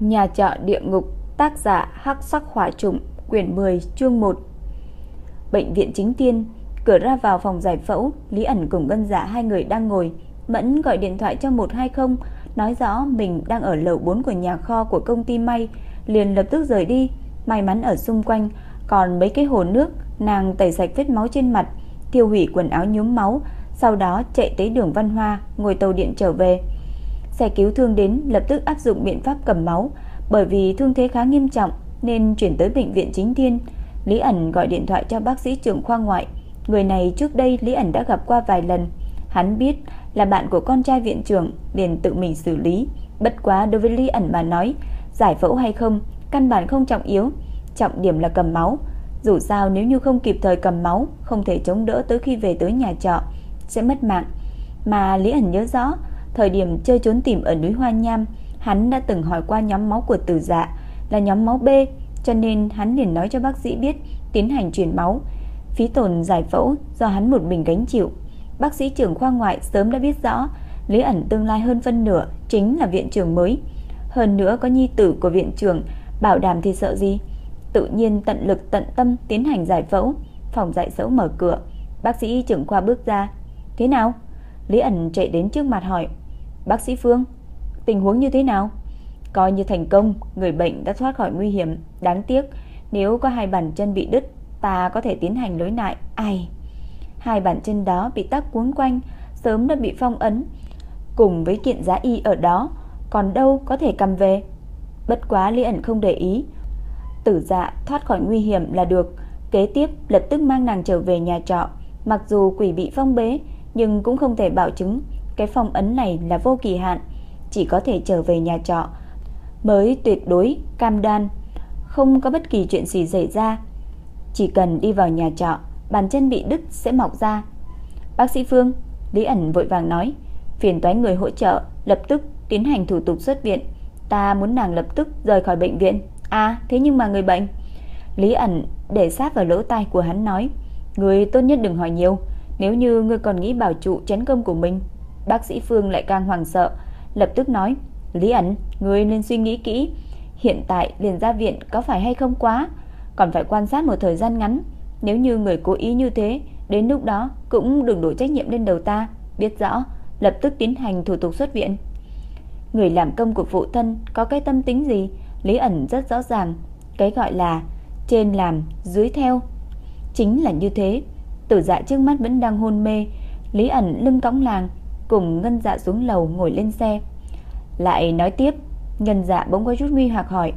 Nhà trọ địa ngục, tác giả Hắc Sắc Hỏa Trùng, quyển 10, chương 1. Bệnh viện chính tiên, cửa ra vào phòng giải phẫu, Lý ẩn cùng ngân Dạ hai người đang ngồi, Mẫn gọi điện thoại cho 120, nói rõ mình đang ở lầu 4 của nhà kho của công ty may, liền lập tức rời đi. May mắn ở xung quanh còn mấy cái hồ nước, nàng tẩy sạch vết máu trên mặt, tiêu hủy quần áo nhuốm máu, sau đó chạy tới đường Văn Hoa, ngồi tàu điện trở về. Xe cứu thương đến lập tức áp dụng biện pháp cầm máu, bởi vì thương thế khá nghiêm trọng nên chuyển tới bệnh viện chính thiên. Lý ẩn gọi điện thoại cho bác sĩ trưởng khoa ngoại. Người này trước đây Lý ẩn đã gặp qua vài lần. Hắn biết là bạn của con trai viện trưởng, liền tự mình xử lý. Bất quá đối với Lý ẩn mà nói, giải phẫu hay không, căn bản không trọng yếu, trọng điểm là cầm máu. Dù sao nếu như không kịp thời cầm máu, không thể chống đỡ tới khi về tới nhà trọ, sẽ mất mạng. Mà Lý ẩn nhớ rõ, Thời điểm chơi trốn tìm ở núi Hoa Nham, hắn đã từng hỏi qua nhóm máu của tử Dạ là nhóm máu B, cho nên hắn liền nói cho bác sĩ biết tiến hành truyền máu. Phí tổn giải phẫu do hắn một mình gánh chịu. Bác sĩ trưởng khoa ngoại sớm đã biết rõ, Lý ẩn tương lai hơn phân nửa chính là viện trưởng mới. Hơn nữa có nhi tử của viện trưởng, bảo đảm thì sợ gì? Tự nhiên tận lực tận tâm tiến hành giải phẫu. Phòng giải phẫu mở cửa, bác sĩ trưởng khoa bước ra. Thế nào? Lý ẩn chạy đến trước mặt hỏi. Bác sĩ Phương, tình huống như thế nào? Coi như thành công, người bệnh đã thoát khỏi nguy hiểm. Đáng tiếc, nếu có hai bàn chân bị đứt, ta có thể tiến hành lối lại. Ai? Hai bàn chân đó bị tắc cuốn quanh, sớm đã bị phong ấn. Cùng với kiện giá y ở đó, còn đâu có thể cầm về. Bất quá Lý ẩn không để ý. Tử dạ thoát khỏi nguy hiểm là được. Kế tiếp lập tức mang nàng trở về nhà trọ. Mặc dù quỷ bị phong bế, nhưng cũng không thể bảo chứng cái phong ấn này là vô kỳ hạn, chỉ có thể trở về nhà trọ mới tuyệt đối cam đoan không có bất kỳ chuyện gì xảy ra. Chỉ cần đi vào nhà trọ, bàn chân bị đứt sẽ mọc ra. Bác sĩ Phương, Lý ẩn vội vàng nói, phiền toái người hỗ trợ, lập tức tiến hành thủ tục xuất viện. Ta muốn nàng lập tức rời khỏi bệnh viện. À, thế nhưng mà người bệnh. Lý ẩn để sát vào lỗ tai của hắn nói, người tốt nhất đừng hỏi nhiều, nếu như ngươi còn nghĩ bảo trụ chén cơm của mình Bác sĩ Phương lại càng hoảng sợ, lập tức nói: "Lý ẩn, ngươi nên suy nghĩ kỹ, hiện tại liền ra viện có phải hay không quá, còn phải quan sát một thời gian ngắn, nếu như người cố ý như thế, đến lúc đó cũng đừng đổ trách nhiệm lên đầu ta, biết rõ, lập tức tiến hành thủ tục xuất viện." Người làm công của phụ thân có cái tâm tính gì, Lý ẩn rất rõ ràng, cái gọi là trên làm, dưới theo, chính là như thế. Tử Dạ trước mắt vẫn đang hôn mê, Lý ẩn lưng cõng làng, cùng Ngân Dạ xuống lầu ngồi lên xe. Lại nói tiếp, Ngân Dạ bỗng có chút nguy hoặc hỏi,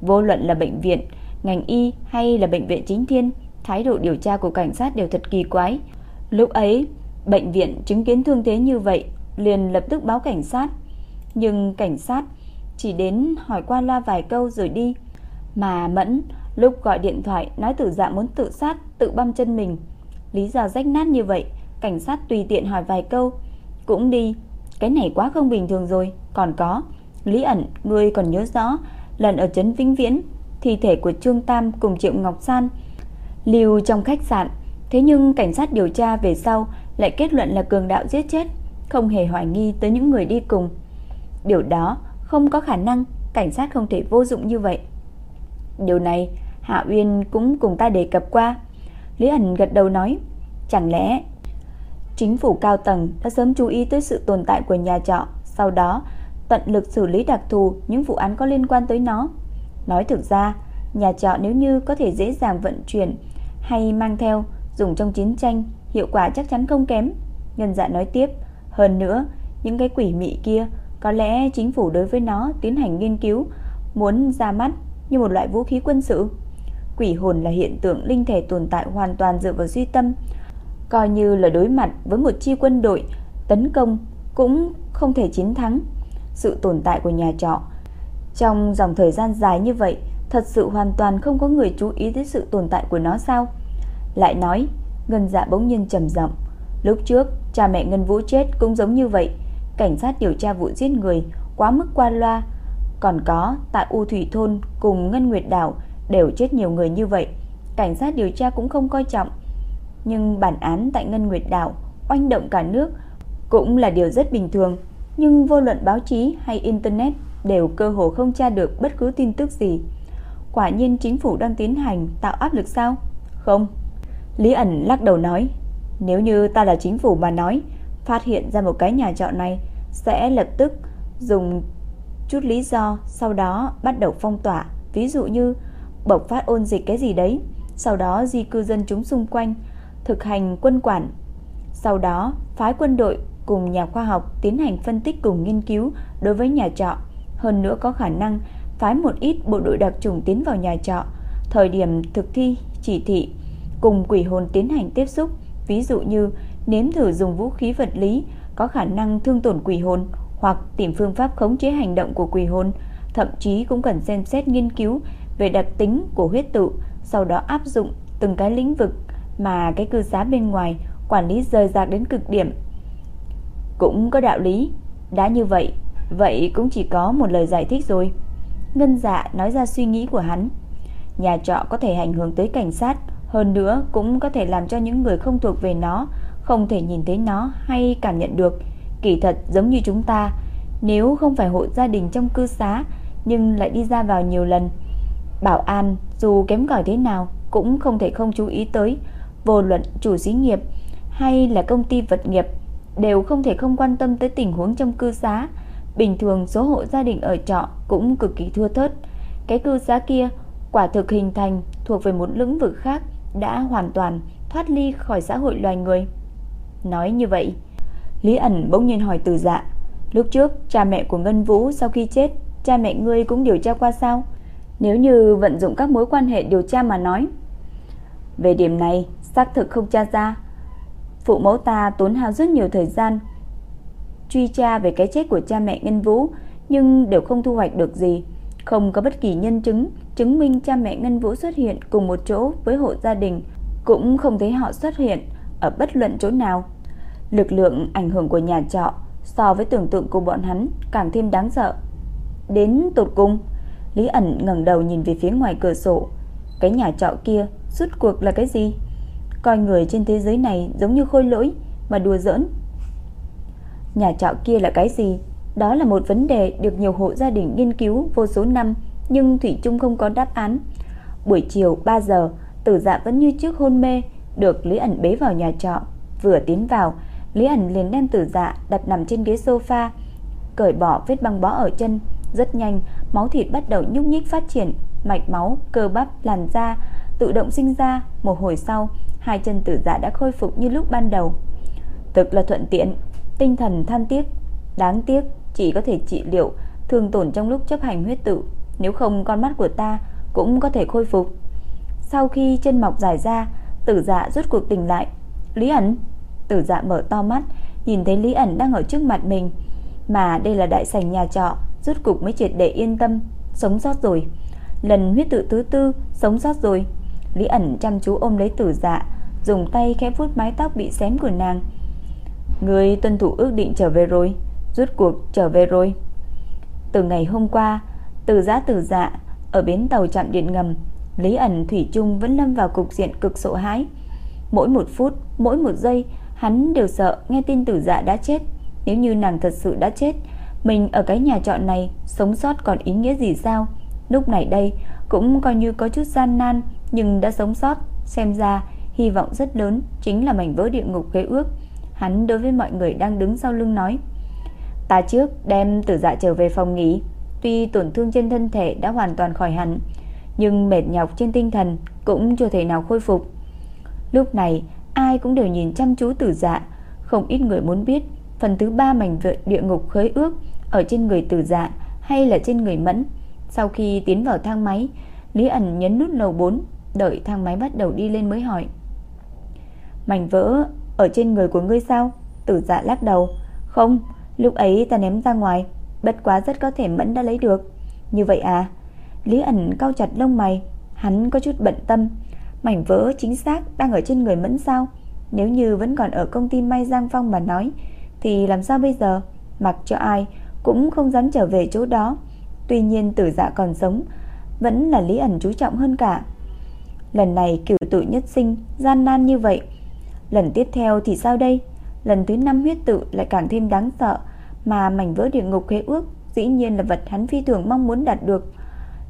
vô luận là bệnh viện, ngành y hay là bệnh viện chính thiên, thái độ điều tra của cảnh sát đều thật kỳ quái. Lúc ấy, bệnh viện chứng kiến thương thế như vậy, liền lập tức báo cảnh sát. Nhưng cảnh sát chỉ đến hỏi qua loa vài câu rồi đi. Mà Mẫn lúc gọi điện thoại nói tử dạ muốn tự sát, tự băm chân mình. Lý do rách nát như vậy, cảnh sát tùy tiện hỏi vài câu, cũng đi, cái này quá không bình thường rồi, còn có, Lý ẩn, ngươi còn nhớ rõ, lần ở trấn Vĩnh Viễn, thi thể của Trương Tam cùng Triệu Ngọc San lưu trong khách sạn, thế nhưng cảnh sát điều tra về sau lại kết luận là cường đạo giết chết, không hề hoài nghi tới những người đi cùng. Điều đó không có khả năng, cảnh sát không thể vô dụng như vậy. Điều này Hạ Uyên cũng cùng ta đề cập qua. Lý ẩn gật đầu nói, chẳng lẽ Chính phủ cao tầng đã sớm chú ý tới sự tồn tại của nhà trọ, sau đó tận lực xử lý đặc thù những vụ án có liên quan tới nó. Nói thực ra, nhà trọ nếu như có thể dễ dàng vận chuyển hay mang theo dùng trong chiến tranh, hiệu quả chắc chắn không kém. Nhân dạ nói tiếp, hơn nữa, những cái quỷ mị kia có lẽ chính phủ đối với nó tiến hành nghiên cứu, muốn ra mắt như một loại vũ khí quân sự. Quỷ hồn là hiện tượng linh thể tồn tại hoàn toàn dựa vào duy tâm, coi như là đối mặt với một chi quân đội tấn công cũng không thể chiến thắng. Sự tồn tại của nhà trọ. Trong dòng thời gian dài như vậy, thật sự hoàn toàn không có người chú ý tới sự tồn tại của nó sao? Lại nói, Ngân Dạ bỗng nhiên trầm giọng, lúc trước cha mẹ Ngân Vũ chết cũng giống như vậy, cảnh sát điều tra vụ giết người quá mức qua loa, còn có tại U Thủy thôn cùng Ngân Nguyệt đảo đều chết nhiều người như vậy, cảnh sát điều tra cũng không coi trọng nhưng bản án tại Ngân Nguyệt Đảo oanh động cả nước cũng là điều rất bình thường, nhưng vô luận báo chí hay internet đều cơ hồ không tra được bất cứ tin tức gì. Quả nhiên chính phủ đang tiến hành tạo áp lực sao? Không. Lý ẩn lắc đầu nói, nếu như ta là chính phủ mà nói, phát hiện ra một cái nhà trọ này sẽ lập tức dùng chút lý do sau đó bắt đầu phong tỏa, ví dụ như bộc phát ôn dịch cái gì đấy, sau đó di cư dân chúng xung quanh, thực hành quân quản, sau đó phái quân đội cùng nhà khoa học tiến hành phân tích cùng nghiên cứu đối với nhà trọ, hơn nữa có khả năng phái một ít bộ đội đặc chủng tiến vào nhà trọ, thời điểm thực thi chỉ thị cùng quỷ hồn tiến hành tiếp xúc, ví dụ như nếm thử dùng vũ khí vật lý có khả năng thương tổn quỷ hồn hoặc tìm phương pháp khống chế hành động của quỷ hồn, thậm chí cũng cần xem xét nghiên cứu về đặc tính của huyết tự, sau đó áp dụng từng cái lĩnh vực mà cái cư xá bên ngoài quản lý rời rạc đến cực điểm. Cũng có đạo lý, đã như vậy, vậy cũng chỉ có một lời giải thích rồi. Ngân dạ nói ra suy nghĩ của hắn. Nhà trọ có thể ảnh hưởng tới cảnh sát, hơn nữa cũng có thể làm cho những người không thuộc về nó không thể nhìn thấy nó hay cảm nhận được. Kỳ thật giống như chúng ta, nếu không phải hộ gia đình trong cư xá nhưng lại đi ra vào nhiều lần, bảo an dù kém cỏi thế nào cũng không thể không chú ý tới, vô luận chủ xí nghiệp hay là công ty vật nghiệp đều không thể không quan tâm tới tình huống trong cư xá. Bình thường số hộ gia đình ở trọ cũng cực kỳ thưa thớt. Cái cư xá kia quả thực hình thành thuộc về một lĩnh vực khác đã hoàn toàn thoát ly khỏi xã hội loài người. Nói như vậy, Lý ẩn bỗng nhiên hỏi từ dạ, lúc trước cha mẹ của Ngân Vũ sau khi chết, cha mẹ ngươi cũng điều tra qua sao? Nếu như vận dụng các mối quan hệ điều tra mà nói. Về điểm này, xác thực không tra ra. Phụ mẫu ta tốn hao rất nhiều thời gian truy tra về cái chết của cha mẹ Ngân Vũ, nhưng đều không thu hoạch được gì. Không có bất kỳ nhân chứng chứng minh cha mẹ Ngân Vũ xuất hiện cùng một chỗ với hộ gia đình, cũng không thấy họ xuất hiện ở bất luận chỗ nào. Lực lượng ảnh hưởng của nhà trọ so với tưởng tượng của bọn hắn càng thêm đáng sợ. Đến tột cùng, Lý ẩn ngẩng đầu nhìn về phía ngoài cửa sổ. Cái nhà trọ kia rút cuộc là cái gì? Coi người trên thế giới này giống như khôi lỗi mà đùa giỡn. Nhà trọ kia là cái gì? Đó là một vấn đề được nhiều hộ gia đình nghiên cứu vô số năm nhưng Thủy chung không có đáp án. Buổi chiều 3 giờ, tử dạ vẫn như trước hôn mê, được Lý ẩn bế vào nhà trọ. Vừa tiến vào, Lý ẩn liền đem tử dạ đặt nằm trên ghế sofa, cởi bỏ vết băng bó ở chân. Rất nhanh, máu thịt bắt đầu nhúc nhích phát triển, mạch máu, cơ bắp, làn da tự động sinh ra. Một hồi sau, hai chân tử dạ đã khôi phục như lúc ban đầu. Thực là thuận tiện, tinh thần than tiếc, đáng tiếc chỉ có thể trị liệu thương tổn trong lúc chấp hành huyết tự, nếu không con mắt của ta cũng có thể khôi phục. Sau khi chân mọc dài ra, Tử Dạ rút cuộc tỉnh lại. Lý ẩn, Tử Dạ mở to mắt, nhìn thấy Lý ẩn đang ở trước mặt mình, mà đây là đại sảnh nhà trọ, rút cục mới triệt để yên tâm, sống sót rồi. Lần huyết tự thứ tư, sống sót rồi. Lý ẩn chăm chú ôm lấy Tử Dạ, dùng tay khẽ vuốt mái tóc bị xém của nàng. Người tuân thủ ước định trở về rồi, rốt cuộc trở về rồi. Từ ngày hôm qua, Từ Giá từ Dạ ở bến tàu chạm điện ngầm, Lý ẩn thủy chung vẫn lâm vào cục diện cực sợ hãi. Mỗi một phút, mỗi một giây, hắn đều sợ nghe tin Tử Dạ đã chết. Nếu như nàng thật sự đã chết, mình ở cái nhà trọ này sống sót còn ý nghĩa gì sao? Lúc này đây cũng coi như có chút gian nan nhưng đã sống sót, xem ra hy vọng rất lớn chính là mảnh vỡ địa ngục khế ước. Hắn đối với mọi người đang đứng sau lưng nói: "Ta trước đem Tử Dạ trở về phòng nghỉ, tuy tổn thương trên thân thể đã hoàn toàn khỏi hẳn, nhưng mệt nhọc trên tinh thần cũng chưa thể nào khôi phục." Lúc này, ai cũng đều nhìn chăm chú Tử Dạ, không ít người muốn biết phần thứ ba mảnh vỡ địa ngục khế ước ở trên người Tử Dạ hay là trên người Mẫn. Sau khi tiến vào thang máy, Lý ẩn nhấn nút lầu 4, đợi thang máy bắt đầu đi lên mới hỏi. Mảnh vỡ ở trên người của ngươi sao? Tử dạ lắc đầu. Không, lúc ấy ta ném ra ngoài, bất quá rất có thể Mẫn đã lấy được. Như vậy à? Lý ẩn cau chặt lông mày, hắn có chút bận tâm. Mảnh vỡ chính xác đang ở trên người Mẫn sao? Nếu như vẫn còn ở công ty May Giang Phong mà nói, thì làm sao bây giờ? Mặc cho ai cũng không dám trở về chỗ đó. Tuy nhiên tử dạ còn sống, vẫn là Lý ẩn chú trọng hơn cả. Lần này cửu tự nhất sinh, gian nan như vậy, Lần tiếp theo thì sao đây? Lần thứ năm huyết tự lại càng thêm đáng sợ, mà mảnh vỡ địa ngục khế ước dĩ nhiên là vật hắn phi thường mong muốn đạt được.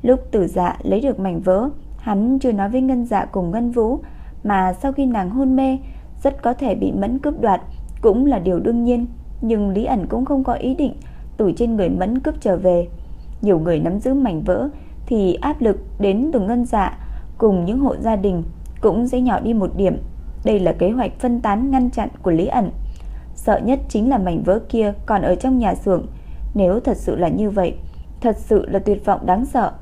Lúc tử dạ lấy được mảnh vỡ, hắn chưa nói với ngân dạ cùng ngân vũ, mà sau khi nàng hôn mê, rất có thể bị mẫn cướp đoạt, cũng là điều đương nhiên. Nhưng Lý ẩn cũng không có ý định tủi trên người mẫn cướp trở về. Nhiều người nắm giữ mảnh vỡ thì áp lực đến từ ngân dạ cùng những hộ gia đình cũng sẽ nhỏ đi một điểm. Đây là kế hoạch phân tán ngăn chặn của Lý ẩn. Sợ nhất chính là mảnh vỡ kia còn ở trong nhà xưởng. Nếu thật sự là như vậy, thật sự là tuyệt vọng đáng sợ.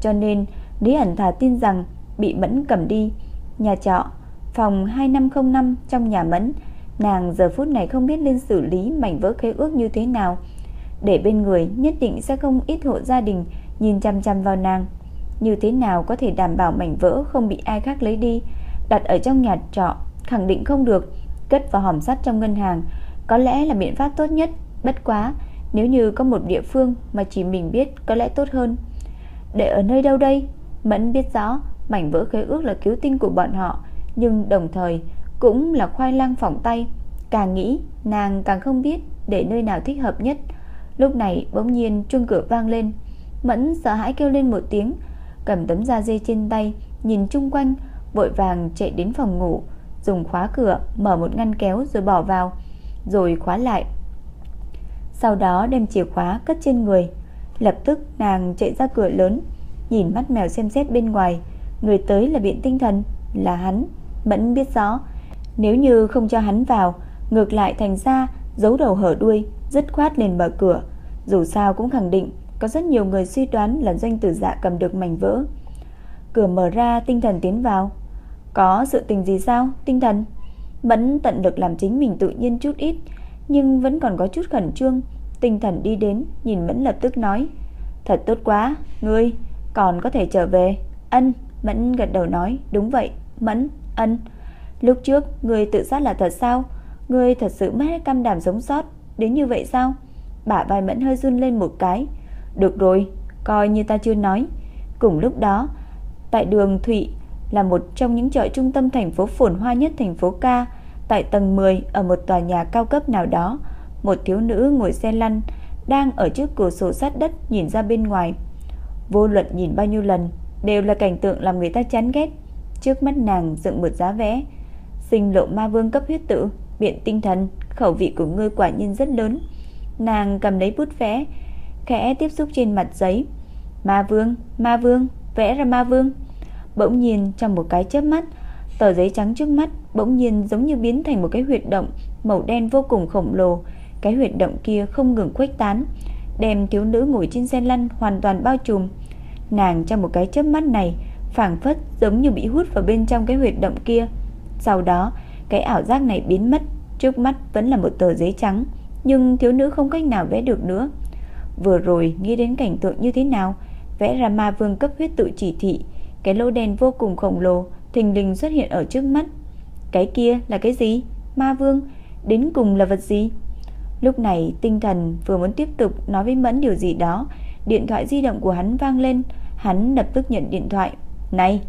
Cho nên Lý ẩn thà tin rằng bị Mẫn cầm đi. Nhà trọ, phòng 2505 trong nhà Mẫn, nàng giờ phút này không biết nên xử lý mảnh vỡ khế ước như thế nào. Để bên người nhất định sẽ không ít hộ gia đình nhìn chăm chăm vào nàng. Như thế nào có thể đảm bảo mảnh vỡ không bị ai khác lấy đi, đặt ở trong nhà trọ, khẳng định không được, cất vào hòm sắt trong ngân hàng, có lẽ là biện pháp tốt nhất, bất quá, nếu như có một địa phương mà chỉ mình biết có lẽ tốt hơn. Để ở nơi đâu đây? Mẫn biết rõ, mảnh vỡ khế ước là cứu tinh của bọn họ, nhưng đồng thời cũng là khoai lang phỏng tay. Càng nghĩ, nàng càng không biết để nơi nào thích hợp nhất. Lúc này bỗng nhiên chuông cửa vang lên. Mẫn sợ hãi kêu lên một tiếng, cầm tấm da dê trên tay, nhìn chung quanh, vội vàng chạy đến phòng ngủ, dùng khóa cửa mở một ngăn kéo rồi bỏ vào, rồi khóa lại. Sau đó đem chìa khóa cất trên người, lập tức nàng chạy ra cửa lớn, nhìn mắt mèo xem xét bên ngoài, người tới là biện tinh thần, là hắn, Mẫn biết rõ, nếu như không cho hắn vào, ngược lại thành ra giấu đầu hở đuôi, dứt khoát lên mở cửa, dù sao cũng khẳng định có rất nhiều người suy đoán là doanh tử dạ cầm được mảnh vỡ. Cửa mở ra, tinh thần tiến vào. Có sự tình gì sao, tinh thần? Mẫn tận lực làm chính mình tự nhiên chút ít, nhưng vẫn còn có chút khẩn trương. Tinh thần đi đến, nhìn Mẫn lập tức nói. Thật tốt quá, ngươi còn có thể trở về. Ân, Mẫn gật đầu nói, đúng vậy, Mẫn, ân. Lúc trước, ngươi tự sát là thật sao? Ngươi thật sự mất cam đảm sống sót, đến như vậy sao? Bả vai Mẫn hơi run lên một cái. Được rồi, coi như ta chưa nói. Cùng lúc đó, tại đường Thụy là một trong những chợ trung tâm thành phố phồn hoa nhất thành phố Ca, tại tầng 10 ở một tòa nhà cao cấp nào đó, một thiếu nữ ngồi xe lăn đang ở trước cửa sổ sát đất nhìn ra bên ngoài. Vô luận nhìn bao nhiêu lần đều là cảnh tượng làm người ta chán ghét. Trước mắt nàng dựng một giá vẽ, sinh lộ ma vương cấp huyết tự, biện tinh thần, khẩu vị của ngươi quả nhiên rất lớn. Nàng cầm lấy bút vẽ, khẽ tiếp xúc trên mặt giấy. Ma vương, ma vương, vẽ ra ma vương. Bỗng nhiên trong một cái chớp mắt, tờ giấy trắng trước mắt bỗng nhiên giống như biến thành một cái huyệt động màu đen vô cùng khổng lồ. Cái huyệt động kia không ngừng khuếch tán, đem thiếu nữ ngồi trên xe lăn hoàn toàn bao trùm. Nàng trong một cái chớp mắt này, phảng phất giống như bị hút vào bên trong cái huyệt động kia. Sau đó, cái ảo giác này biến mất, trước mắt vẫn là một tờ giấy trắng, nhưng thiếu nữ không cách nào vẽ được nữa. Vừa rồi nghĩ đến cảnh tượng như thế nào, vẽ ra ma vương cấp huyết tự chỉ thị, cái lỗ đen vô cùng khổng lồ thình lình xuất hiện ở trước mắt. Cái kia là cái gì? Ma vương, đến cùng là vật gì? Lúc này tinh thần vừa muốn tiếp tục nói với Mẫn điều gì đó, điện thoại di động của hắn vang lên, hắn lập tức nhận điện thoại. Này,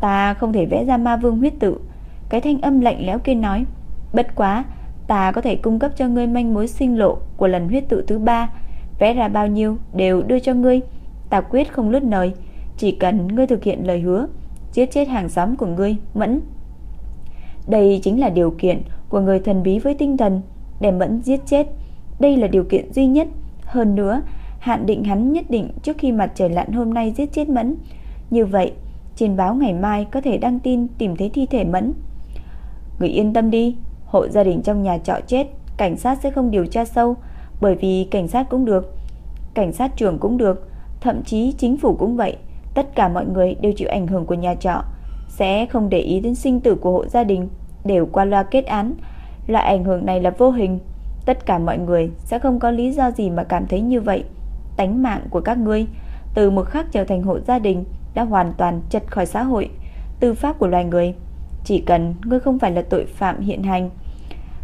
ta không thể vẽ ra ma vương huyết tự. Cái thanh âm lạnh lẽo kia nói, bất quá, ta có thể cung cấp cho ngươi manh mối sinh lộ của lần huyết tự thứ ba vẽ ra bao nhiêu đều đưa cho ngươi. Ta quyết không lướt lời, chỉ cần ngươi thực hiện lời hứa, giết chết hàng xóm của ngươi, Mẫn. Đây chính là điều kiện của người thần bí với tinh thần, để Mẫn giết chết. Đây là điều kiện duy nhất. Hơn nữa, hạn định hắn nhất định trước khi mặt trời lặn hôm nay giết chết Mẫn. Như vậy, trên báo ngày mai có thể đăng tin tìm thấy thi thể Mẫn. Người yên tâm đi, hộ gia đình trong nhà trọ chết, cảnh sát sẽ không điều tra sâu, bởi vì cảnh sát cũng được, cảnh sát trưởng cũng được, thậm chí chính phủ cũng vậy, tất cả mọi người đều chịu ảnh hưởng của nhà trọ, sẽ không để ý đến sinh tử của hộ gia đình, đều qua loa kết án. Loại ảnh hưởng này là vô hình, tất cả mọi người sẽ không có lý do gì mà cảm thấy như vậy. Tánh mạng của các ngươi từ một khắc trở thành hộ gia đình đã hoàn toàn chật khỏi xã hội, tư pháp của loài người. Chỉ cần ngươi không phải là tội phạm hiện hành,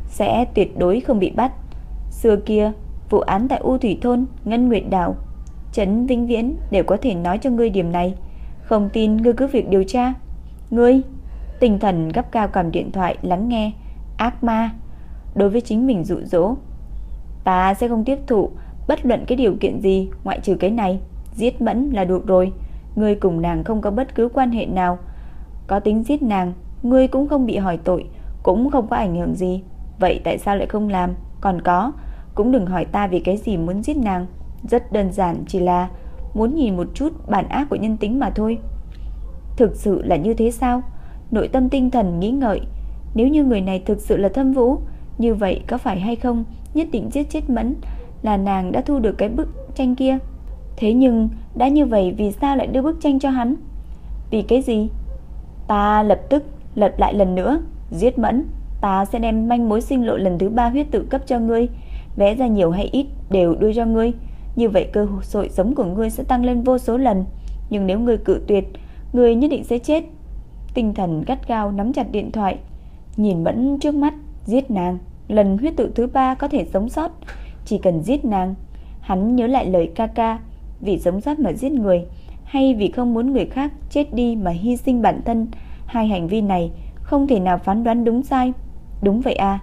sẽ tuyệt đối không bị bắt. Xưa kia, vụ án tại U Thủy Thôn, Ngân Nguyệt Đảo, Trấn Vĩnh Viễn đều có thể nói cho ngươi điểm này. Không tin ngươi cứ việc điều tra. Ngươi, tinh thần gấp cao cầm điện thoại lắng nghe. Ác ma, đối với chính mình dụ dỗ. Ta sẽ không tiếp thụ bất luận cái điều kiện gì ngoại trừ cái này, giết Mẫn là được rồi. Ngươi cùng nàng không có bất cứ quan hệ nào. Có tính giết nàng, ngươi cũng không bị hỏi tội, cũng không có ảnh hưởng gì. Vậy tại sao lại không làm? Còn có, cũng đừng hỏi ta vì cái gì muốn giết nàng. Rất đơn giản chỉ là muốn nhìn một chút bản ác của nhân tính mà thôi. Thực sự là như thế sao? Nội tâm tinh thần nghĩ ngợi, nếu như người này thực sự là Thâm Vũ, như vậy có phải hay không nhất định giết chết Mẫn là nàng đã thu được cái bức tranh kia. Thế nhưng đã như vậy vì sao lại đưa bức tranh cho hắn? Vì cái gì? Ta lập tức lật lại lần nữa, giết Mẫn, ta sẽ đem manh mối sinh lộ lần thứ ba huyết tự cấp cho ngươi, vẽ ra nhiều hay ít đều đưa cho ngươi. Như vậy cơ hội sống của ngươi sẽ tăng lên vô số lần, nhưng nếu ngươi cự tuyệt, ngươi nhất định sẽ chết. Tinh thần gắt gao nắm chặt điện thoại, nhìn Mẫn trước mắt, giết nàng, lần huyết tự thứ ba có thể sống sót, chỉ cần giết nàng. Hắn nhớ lại lời ca ca, vì sống sót mà giết người, hay vì không muốn người khác chết đi mà hy sinh bản thân, hai hành vi này không thể nào phán đoán đúng sai. Đúng vậy à,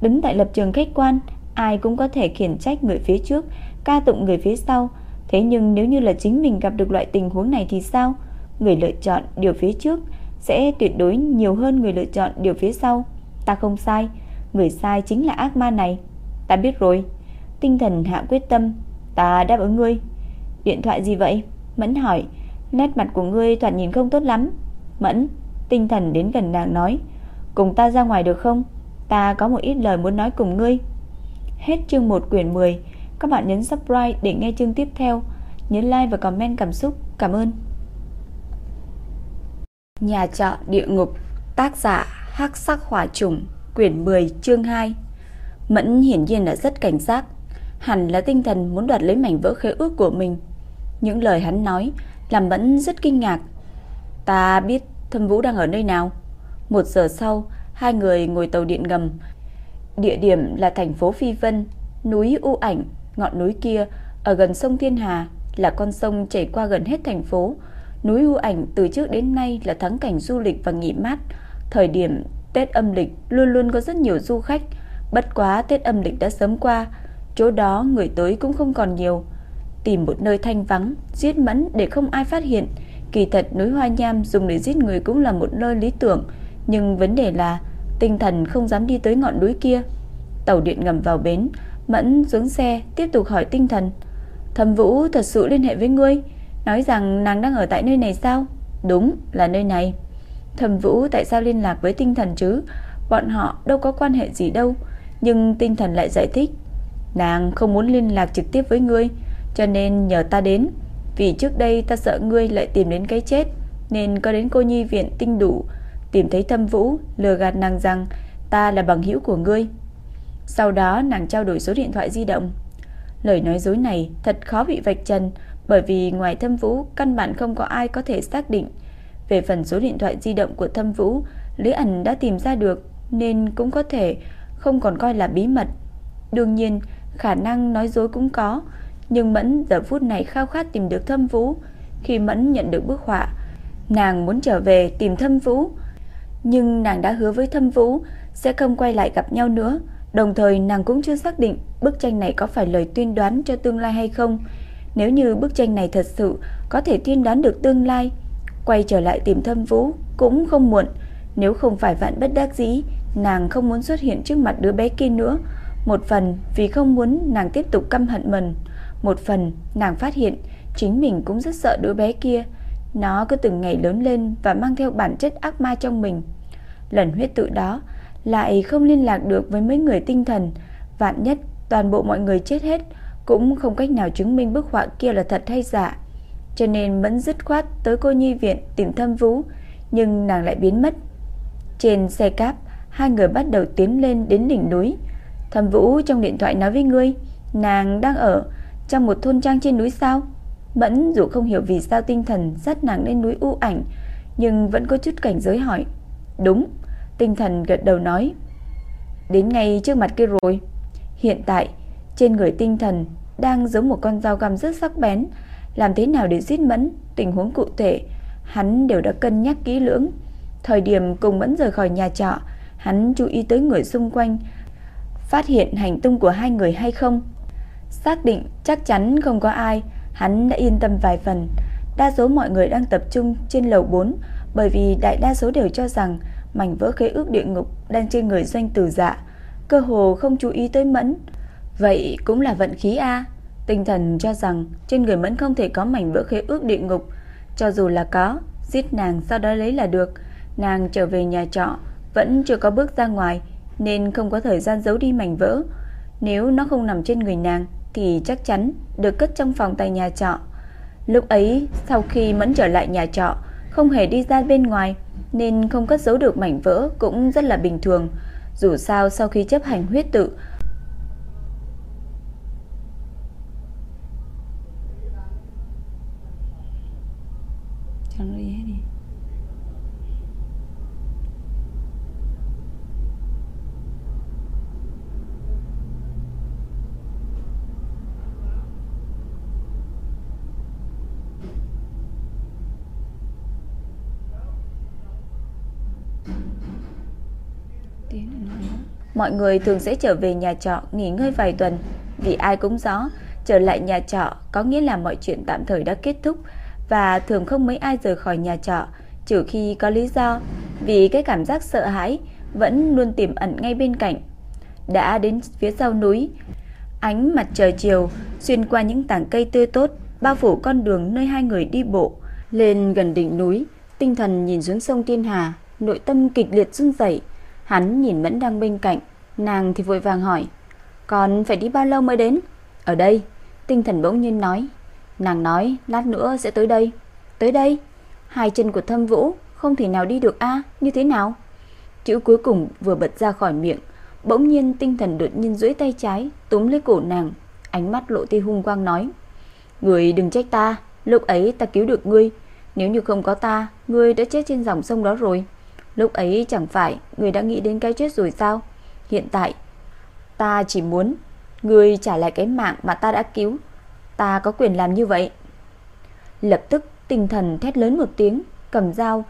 đứng tại lập trường khách quan, ai cũng có thể khiển trách người phía trước, ca tụng người phía sau. Thế nhưng nếu như là chính mình gặp được loại tình huống này thì sao? Người lựa chọn điều phía trước sẽ tuyệt đối nhiều hơn người lựa chọn điều phía sau. Ta không sai, người sai chính là ác ma này. Ta biết rồi. Tinh thần hạ quyết tâm, ta đáp ứng ngươi. Điện thoại gì vậy? Mẫn hỏi, nét mặt của ngươi thoạt nhìn không tốt lắm. Mẫn, tinh thần đến gần nàng nói, cùng ta ra ngoài được không? Ta có một ít lời muốn nói cùng ngươi. Hết chương 1 quyển 10. Các bạn nhấn subscribe để nghe chương tiếp theo. Nhấn like và comment cảm xúc. Cảm ơn. Nhà trọ địa ngục, tác giả Hắc Sắc Hỏa Trùng, quyển 10, chương 2. Mẫn hiển nhiên là rất cảnh giác, hẳn là tinh thần muốn đoạt lấy mảnh vỡ khế ước của mình. Những lời hắn nói làm Mẫn rất kinh ngạc. Ta biết Thâm Vũ đang ở nơi nào. Một giờ sau, hai người ngồi tàu điện ngầm. Địa điểm là thành phố Phi Vân, núi U Ảnh, ngọn núi kia ở gần sông Thiên Hà là con sông chảy qua gần hết thành phố. Núi U Ảnh từ trước đến nay là thắng cảnh du lịch và nghỉ mát. Thời điểm Tết âm lịch luôn luôn có rất nhiều du khách, bất quá Tết âm lịch đã sớm qua, chỗ đó người tới cũng không còn nhiều. Tìm một nơi thanh vắng, giết mẫn để không ai phát hiện. Kỳ thật núi Hoa Nham dùng để giết người cũng là một nơi lý tưởng, nhưng vấn đề là tinh thần không dám đi tới ngọn núi kia. Tàu điện ngầm vào bến, Mẫn xuống xe tiếp tục hỏi tinh thần. Thầm Vũ thật sự liên hệ với ngươi, nói rằng nàng đang ở tại nơi này sao? Đúng, là nơi này. Thầm Vũ tại sao liên lạc với tinh thần chứ? Bọn họ đâu có quan hệ gì đâu. Nhưng tinh thần lại giải thích. Nàng không muốn liên lạc trực tiếp với ngươi, cho nên nhờ ta đến. Vì trước đây ta sợ ngươi lại tìm đến cái chết, nên có đến cô nhi viện tinh đủ, tìm thấy thâm vũ, lừa gạt nàng rằng ta là bằng hữu của ngươi. Sau đó nàng trao đổi số điện thoại di động. Lời nói dối này thật khó bị vạch trần, bởi vì ngoài thâm vũ căn bản không có ai có thể xác định về phần số điện thoại di động của Thâm Vũ, Lý ẩn đã tìm ra được nên cũng có thể không còn coi là bí mật. Đương nhiên, khả năng nói dối cũng có, nhưng Mẫn giờ phút này khao khát tìm được Thâm Vũ. Khi Mẫn nhận được bức họa, nàng muốn trở về tìm Thâm Vũ, nhưng nàng đã hứa với Thâm Vũ sẽ không quay lại gặp nhau nữa. Đồng thời nàng cũng chưa xác định bức tranh này có phải lời tuyên đoán cho tương lai hay không. Nếu như bức tranh này thật sự có thể tiên đoán được tương lai, Quay trở lại tìm thâm vũ Cũng không muộn. Nếu không phải vạn bất đắc dĩ Nàng không muốn xuất hiện trước mặt đứa bé kia nữa. Một phần vì không muốn nàng tiếp tục căm hận mình. Một phần nàng phát hiện Chính mình cũng rất sợ đứa bé kia. Nó cứ từng ngày lớn lên Và mang theo bản chất ác ma trong mình. Lần huyết tự đó lại không liên lạc được với mấy người tinh thần Vạn nhất toàn bộ mọi người chết hết Cũng không cách nào chứng minh bức họa kia là thật hay giả cho nên vẫn dứt khoát tới cô nhi viện tìm thâm vũ, nhưng nàng lại biến mất. Trên xe cáp, hai người bắt đầu tiến lên đến đỉnh núi. Thâm vũ trong điện thoại nói với ngươi, nàng đang ở trong một thôn trang trên núi sao? Mẫn dù không hiểu vì sao tinh thần dắt nàng lên núi u ảnh, nhưng vẫn có chút cảnh giới hỏi. Đúng, tinh thần gật đầu nói. Đến ngay trước mặt kia rồi. Hiện tại, trên người tinh thần đang giống một con dao găm rất sắc bén, làm thế nào để giết Mẫn, tình huống cụ thể, hắn đều đã cân nhắc kỹ lưỡng. Thời điểm cùng Mẫn rời khỏi nhà trọ, hắn chú ý tới người xung quanh, phát hiện hành tung của hai người hay không. Xác định chắc chắn không có ai, hắn đã yên tâm vài phần. Đa số mọi người đang tập trung trên lầu 4 bởi vì đại đa số đều cho rằng mảnh vỡ khế ước địa ngục đang trên người doanh tử dạ, cơ hồ không chú ý tới Mẫn. Vậy cũng là vận khí a. Tinh thần cho rằng trên người Mẫn không thể có mảnh vỡ khế ước địa ngục, cho dù là có, giết nàng sau đó lấy là được. Nàng trở về nhà trọ, vẫn chưa có bước ra ngoài nên không có thời gian giấu đi mảnh vỡ. Nếu nó không nằm trên người nàng thì chắc chắn được cất trong phòng tại nhà trọ. Lúc ấy, sau khi Mẫn trở lại nhà trọ, không hề đi ra bên ngoài, nên không cất giấu được mảnh vỡ cũng rất là bình thường. Dù sao sau khi chấp hành huyết tự, Chẳng đi đi. Mọi người thường sẽ trở về nhà trọ nghỉ ngơi vài tuần, vì ai cũng rõ, trở lại nhà trọ có nghĩa là mọi chuyện tạm thời đã kết thúc và thường không mấy ai rời khỏi nhà trọ trừ khi có lý do, vì cái cảm giác sợ hãi vẫn luôn tiềm ẩn ngay bên cạnh. Đã đến phía sau núi, ánh mặt trời chiều xuyên qua những tảng cây tươi tốt, bao phủ con đường nơi hai người đi bộ lên gần đỉnh núi, tinh thần nhìn xuống sông thiên Hà, nội tâm kịch liệt run rẩy. Hắn nhìn Mẫn đang bên cạnh, nàng thì vội vàng hỏi: "Còn phải đi bao lâu mới đến?" "Ở đây." Tinh thần bỗng nhiên nói. Nàng nói lát nữa sẽ tới đây. Tới đây? Hai chân của Thâm Vũ không thể nào đi được a, như thế nào? Chữ cuối cùng vừa bật ra khỏi miệng, bỗng nhiên tinh thần đột nhiên duỗi tay trái túm lấy cổ nàng, ánh mắt lộ tia hung quang nói: "Ngươi đừng trách ta, lúc ấy ta cứu được ngươi, nếu như không có ta, ngươi đã chết trên dòng sông đó rồi." Lúc ấy chẳng phải người đã nghĩ đến cái chết rồi sao? Hiện tại ta chỉ muốn người trả lại cái mạng mà ta đã cứu. Ta có quyền làm như vậy. Lập tức tinh thần thét lớn một tiếng, cầm dao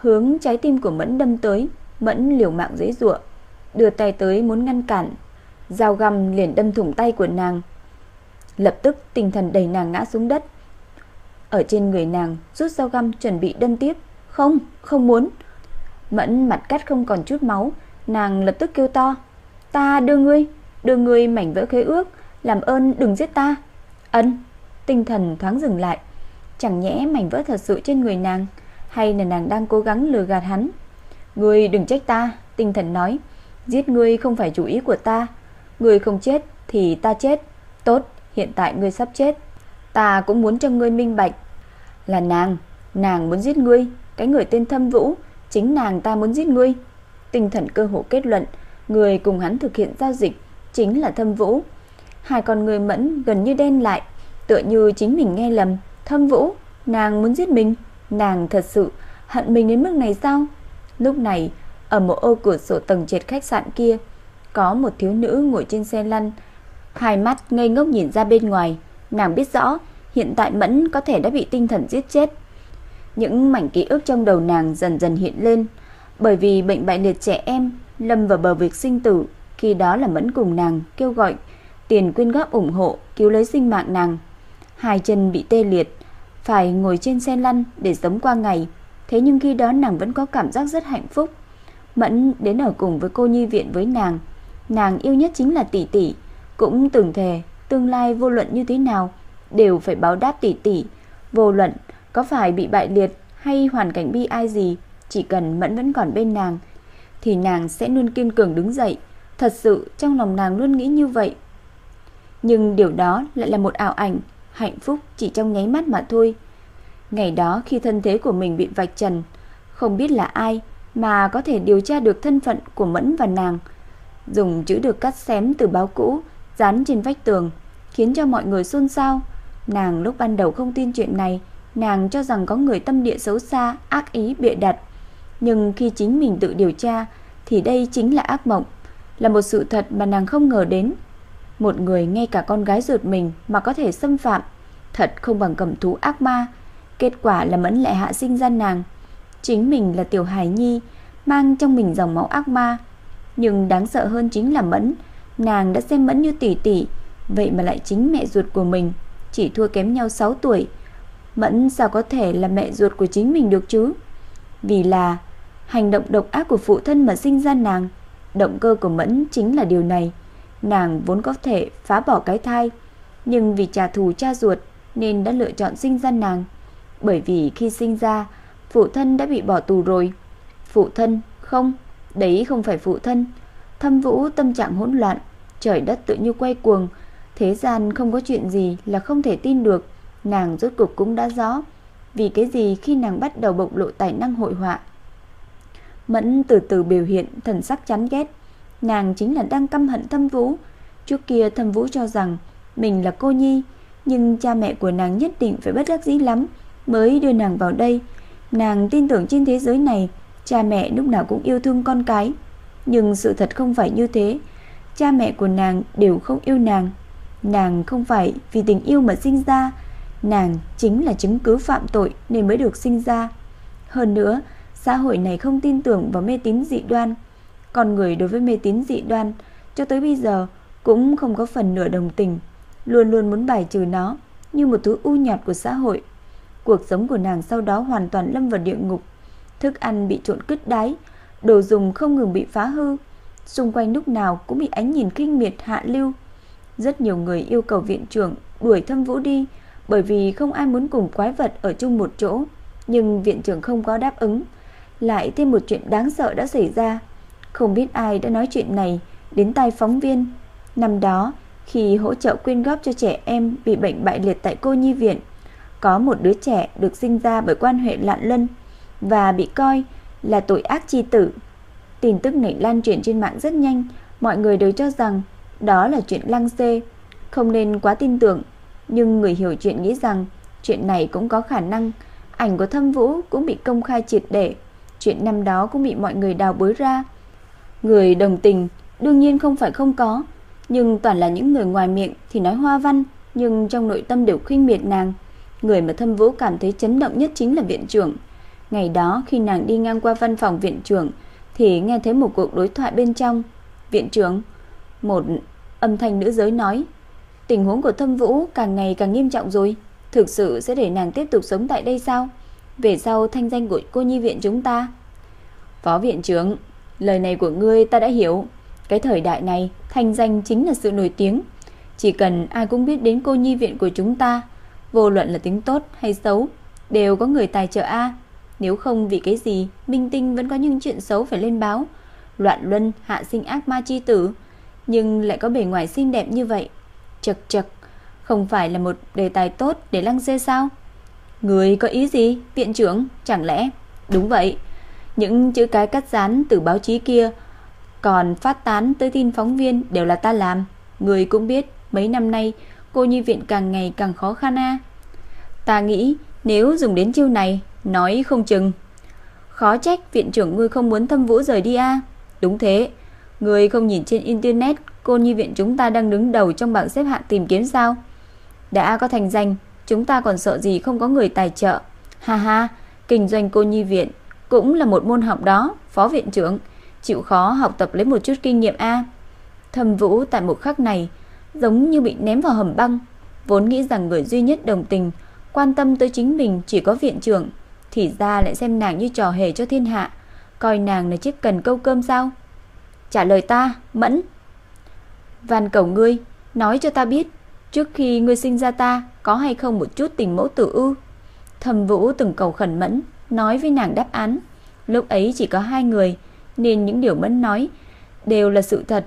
hướng trái tim của Mẫn đâm tới, Mẫn liều mạng dễ dụa, đưa tay tới muốn ngăn cản, dao găm liền đâm thủng tay của nàng. Lập tức tinh thần đẩy nàng ngã xuống đất. Ở trên người nàng rút dao găm chuẩn bị đâm tiếp. Không, không muốn. Mẫn mặt cắt không còn chút máu, nàng lập tức kêu to. Ta đưa ngươi, đưa ngươi mảnh vỡ khế ước, làm ơn đừng giết ta. Ân, tinh thần thoáng dừng lại. Chẳng nhẽ mảnh vỡ thật sự trên người nàng, hay là nàng đang cố gắng lừa gạt hắn. Ngươi đừng trách ta, tinh thần nói. Giết ngươi không phải chủ ý của ta. Ngươi không chết thì ta chết. Tốt, hiện tại ngươi sắp chết. Ta cũng muốn cho ngươi minh bạch. Là nàng, nàng muốn giết ngươi, cái người tên Thâm Vũ Chính nàng ta muốn giết ngươi. Tinh thần cơ hộ kết luận Người cùng hắn thực hiện giao dịch Chính là thâm vũ. Hai con người mẫn gần như đen lại Tựa như chính mình nghe lầm. Thâm vũ, nàng muốn giết mình? Nàng thật sự hận mình đến mức này sao? Lúc này Ở một ô cửa sổ tầng trệt khách sạn kia Có một thiếu nữ ngồi trên xe lăn. Hai mắt ngây ngốc nhìn ra bên ngoài. Nàng biết rõ Hiện tại Mẫn có thể đã bị tinh thần giết chết những mảnh ký ức trong đầu nàng dần dần hiện lên, bởi vì bệnh bại liệt trẻ em lâm vào bờ vực sinh tử, khi đó là Mẫn cùng nàng kêu gọi tiền quyên góp ủng hộ cứu lấy sinh mạng nàng. Hai chân bị tê liệt, phải ngồi trên xe lăn để sống qua ngày, thế nhưng khi đó nàng vẫn có cảm giác rất hạnh phúc. Mẫn đến ở cùng với cô nhi viện với nàng, nàng yêu nhất chính là tỷ tỷ, cũng từng thề tương lai vô luận như thế nào đều phải báo đáp tỷ tỷ, vô luận có phải bị bại liệt hay hoàn cảnh bi ai gì, chỉ cần Mẫn vẫn còn bên nàng, thì nàng sẽ luôn kiên cường đứng dậy. Thật sự trong lòng nàng luôn nghĩ như vậy. Nhưng điều đó lại là một ảo ảnh, hạnh phúc chỉ trong nháy mắt mà thôi. Ngày đó khi thân thế của mình bị vạch trần, không biết là ai mà có thể điều tra được thân phận của Mẫn và nàng. Dùng chữ được cắt xém từ báo cũ, dán trên vách tường, khiến cho mọi người xôn xao. Nàng lúc ban đầu không tin chuyện này, Nàng cho rằng có người tâm địa xấu xa, ác ý bịa đặt. Nhưng khi chính mình tự điều tra thì đây chính là ác mộng, là một sự thật mà nàng không ngờ đến. Một người ngay cả con gái ruột mình mà có thể xâm phạm, thật không bằng cầm thú ác ma. Kết quả là Mẫn lại hạ sinh ra nàng. Chính mình là tiểu hài nhi, mang trong mình dòng máu ác ma. Nhưng đáng sợ hơn chính là Mẫn, nàng đã xem Mẫn như tỷ tỷ, Vậy mà lại chính mẹ ruột của mình Chỉ thua kém nhau 6 tuổi Mẫn sao có thể là mẹ ruột của chính mình được chứ? Vì là Hành động độc ác của phụ thân mà sinh ra nàng, Động cơ của Mẫn chính là điều này. Nàng vốn có thể phá bỏ cái thai, Nhưng vì trả thù cha ruột Nên đã lựa chọn sinh ra nàng. Bởi vì khi sinh ra, Phụ thân đã bị bỏ tù rồi. Phụ thân, không, Đấy không phải phụ thân. Thâm vũ, tâm trạng hỗn loạn, Trời đất tự như quay cuồng, Thế gian không có chuyện gì là không thể tin được. Nàng rốt cuộc cũng đã rõ. Vì cái gì khi nàng bắt đầu bộc lộ tài năng hội họa? Mẫn từ từ biểu hiện, thần sắc chán ghét. Nàng chính là đang căm hận thâm vũ. Trước kia thâm vũ cho rằng Mình là cô nhi, Nhưng cha mẹ của nàng nhất định phải bất đắc dĩ lắm Mới đưa nàng vào đây. Nàng tin tưởng trên thế giới này, Cha mẹ lúc nào cũng yêu thương con cái. Nhưng sự thật không phải như thế. Cha mẹ của nàng đều không yêu nàng. Nàng không phải vì tình yêu mà sinh ra Nàng chính là chứng cứ phạm tội Nên mới được sinh ra. Hơn nữa, xã hội này không tin tưởng vào mê tín dị đoan. Con người đối với mê tín dị đoan, Cho tới bây giờ Cũng không có phần nửa đồng tình, Luôn luôn muốn bài trừ nó Như một thứ u nhạt của xã hội. Cuộc sống của nàng sau đó hoàn toàn lâm vào địa ngục. Thức ăn bị trộn cứt đáy, Đồ dùng không ngừng bị phá hư. Xung quanh lúc nào cũng bị ánh nhìn kinh miệt hạ lưu. Rất nhiều người yêu cầu viện trưởng đuổi thâm vũ đi bởi vì không ai muốn cùng quái vật ở chung một chỗ Nhưng viện trưởng không có đáp ứng. Lại thêm một chuyện đáng sợ đã xảy ra. Không biết ai đã nói chuyện này Đến tai phóng viên. Năm đó khi hỗ trợ quyên góp cho trẻ em Bị bệnh bại liệt tại cô nhi viện Có một đứa trẻ được sinh ra bởi quan hệ lạn lân Và bị coi là tội ác chi tử. Tin tức này lan truyền trên mạng rất nhanh, mọi người đều cho rằng đó là chuyện lăng xê, không nên quá tin tưởng, nhưng người hiểu chuyện nghĩ rằng chuyện này cũng có khả năng, ảnh của Thâm Vũ cũng bị công khai triệt để, chuyện năm đó cũng bị mọi người đào bới ra. Người đồng tình đương nhiên không phải không có, nhưng toàn là những người ngoài miệng thì nói hoa văn, nhưng trong nội tâm đều khinh miệt nàng. Người mà Thâm Vũ cảm thấy chấn động nhất chính là viện trưởng. Ngày đó khi nàng đi ngang qua văn phòng viện trưởng, thì nghe thấy một cuộc đối thoại bên trong. Viện trưởng, một âm thanh nữ giới nói, tình huống của Thâm Vũ càng ngày càng nghiêm trọng rồi, thực sự sẽ để nàng tiếp tục sống tại đây sao? Về sau thanh danh của cô nhi viện chúng ta. Phó viện trưởng, lời này của ngươi ta đã hiểu, cái thời đại này thanh danh chính là sự nổi tiếng, chỉ cần ai cũng biết đến cô nhi viện của chúng ta, vô luận là tính tốt hay xấu, đều có người tài trợ a. Nếu không vì cái gì Minh Tinh vẫn có những chuyện xấu phải lên báo Loạn luân hạ sinh ác ma chi tử Nhưng lại có bề ngoài xinh đẹp như vậy Chật chật Không phải là một đề tài tốt để lăng xê sao? Người có ý gì, Viện trưởng? Chẳng lẽ? Đúng vậy. Những chữ cái cắt dán từ báo chí kia Còn phát tán tới tin phóng viên Đều là ta làm. Người cũng biết, mấy năm nay, Cô nhi viện càng ngày càng khó khăn a. Ta nghĩ nếu dùng đến chiêu này, Nói không chừng. Khó trách viện trưởng ngươi không muốn thâm vũ rời đi a. Đúng thế. Ngươi không nhìn trên internet Cô nhi viện chúng ta đang đứng đầu trong bảng xếp hạng tìm kiếm sao? Đã có thành danh, Chúng ta còn sợ gì không có người tài trợ? Ha ha, Kinh doanh cô nhi viện Cũng là một môn học đó, Phó viện trưởng. Chịu khó học tập lấy một chút kinh nghiệm A. Thâm vũ tại một khắc này Giống như bị ném vào hầm băng, Vốn nghĩ rằng người duy nhất đồng tình, Quan tâm tới chính mình chỉ có viện trưởng, thì ra lại xem nàng như trò hề cho thiên hạ, Coi nàng là chiếc cần câu cơm sao? Trả lời ta, Mẫn. Van cầu ngươi Nói cho ta biết Trước khi ngươi sinh ra ta Có hay không một chút tình mẫu tử ư Thầm vũ từng cầu khẩn Mẫn Nói với nàng đáp án Lúc ấy chỉ có hai người Nên những điều Mẫn nói Đều là sự thật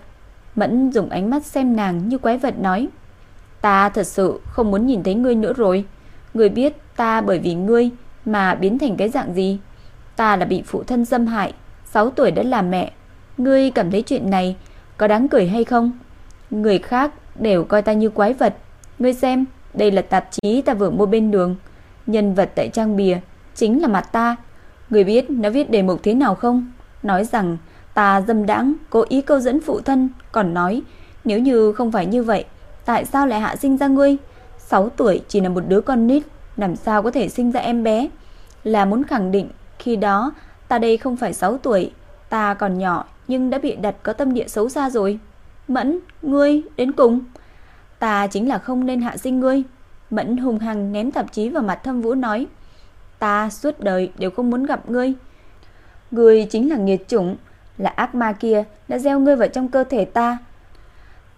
Mẫn dùng ánh mắt xem nàng như quái vật nói Ta thật sự không muốn nhìn thấy ngươi nữa rồi Ngươi biết ta bởi vì ngươi mà biến thành cái dạng gì? Ta là bị phụ thân xâm hại, 6 tuổi đã làm mẹ. Ngươi cảm thấy chuyện này có đáng cười hay không? Người khác đều coi ta như quái vật. Ngươi xem, đây là tạp chí ta vừa mua bên đường. Nhân vật tại trang bìa chính là mặt ta. Ngươi biết nó viết đề mục thế nào không? Nói rằng ta dâm đãng, cố ý câu dẫn phụ thân, còn nói nếu như không phải như vậy, tại sao lại hạ sinh ra ngươi? 6 tuổi chỉ là một đứa con nít, làm sao có thể sinh ra em bé? Là muốn khẳng định khi đó ta đây không phải 6 tuổi, ta còn nhỏ nhưng đã bị đặt có tâm địa xấu xa rồi. Mẫn, ngươi đến cùng. Ta chính là không nên hạ sinh ngươi. Mẫn hùng hăng ném tạp chí vào mặt Thâm Vũ nói, ta suốt đời đều không muốn gặp ngươi. Ngươi chính là nghiệt chủng, là ác ma kia đã gieo ngươi vào trong cơ thể ta.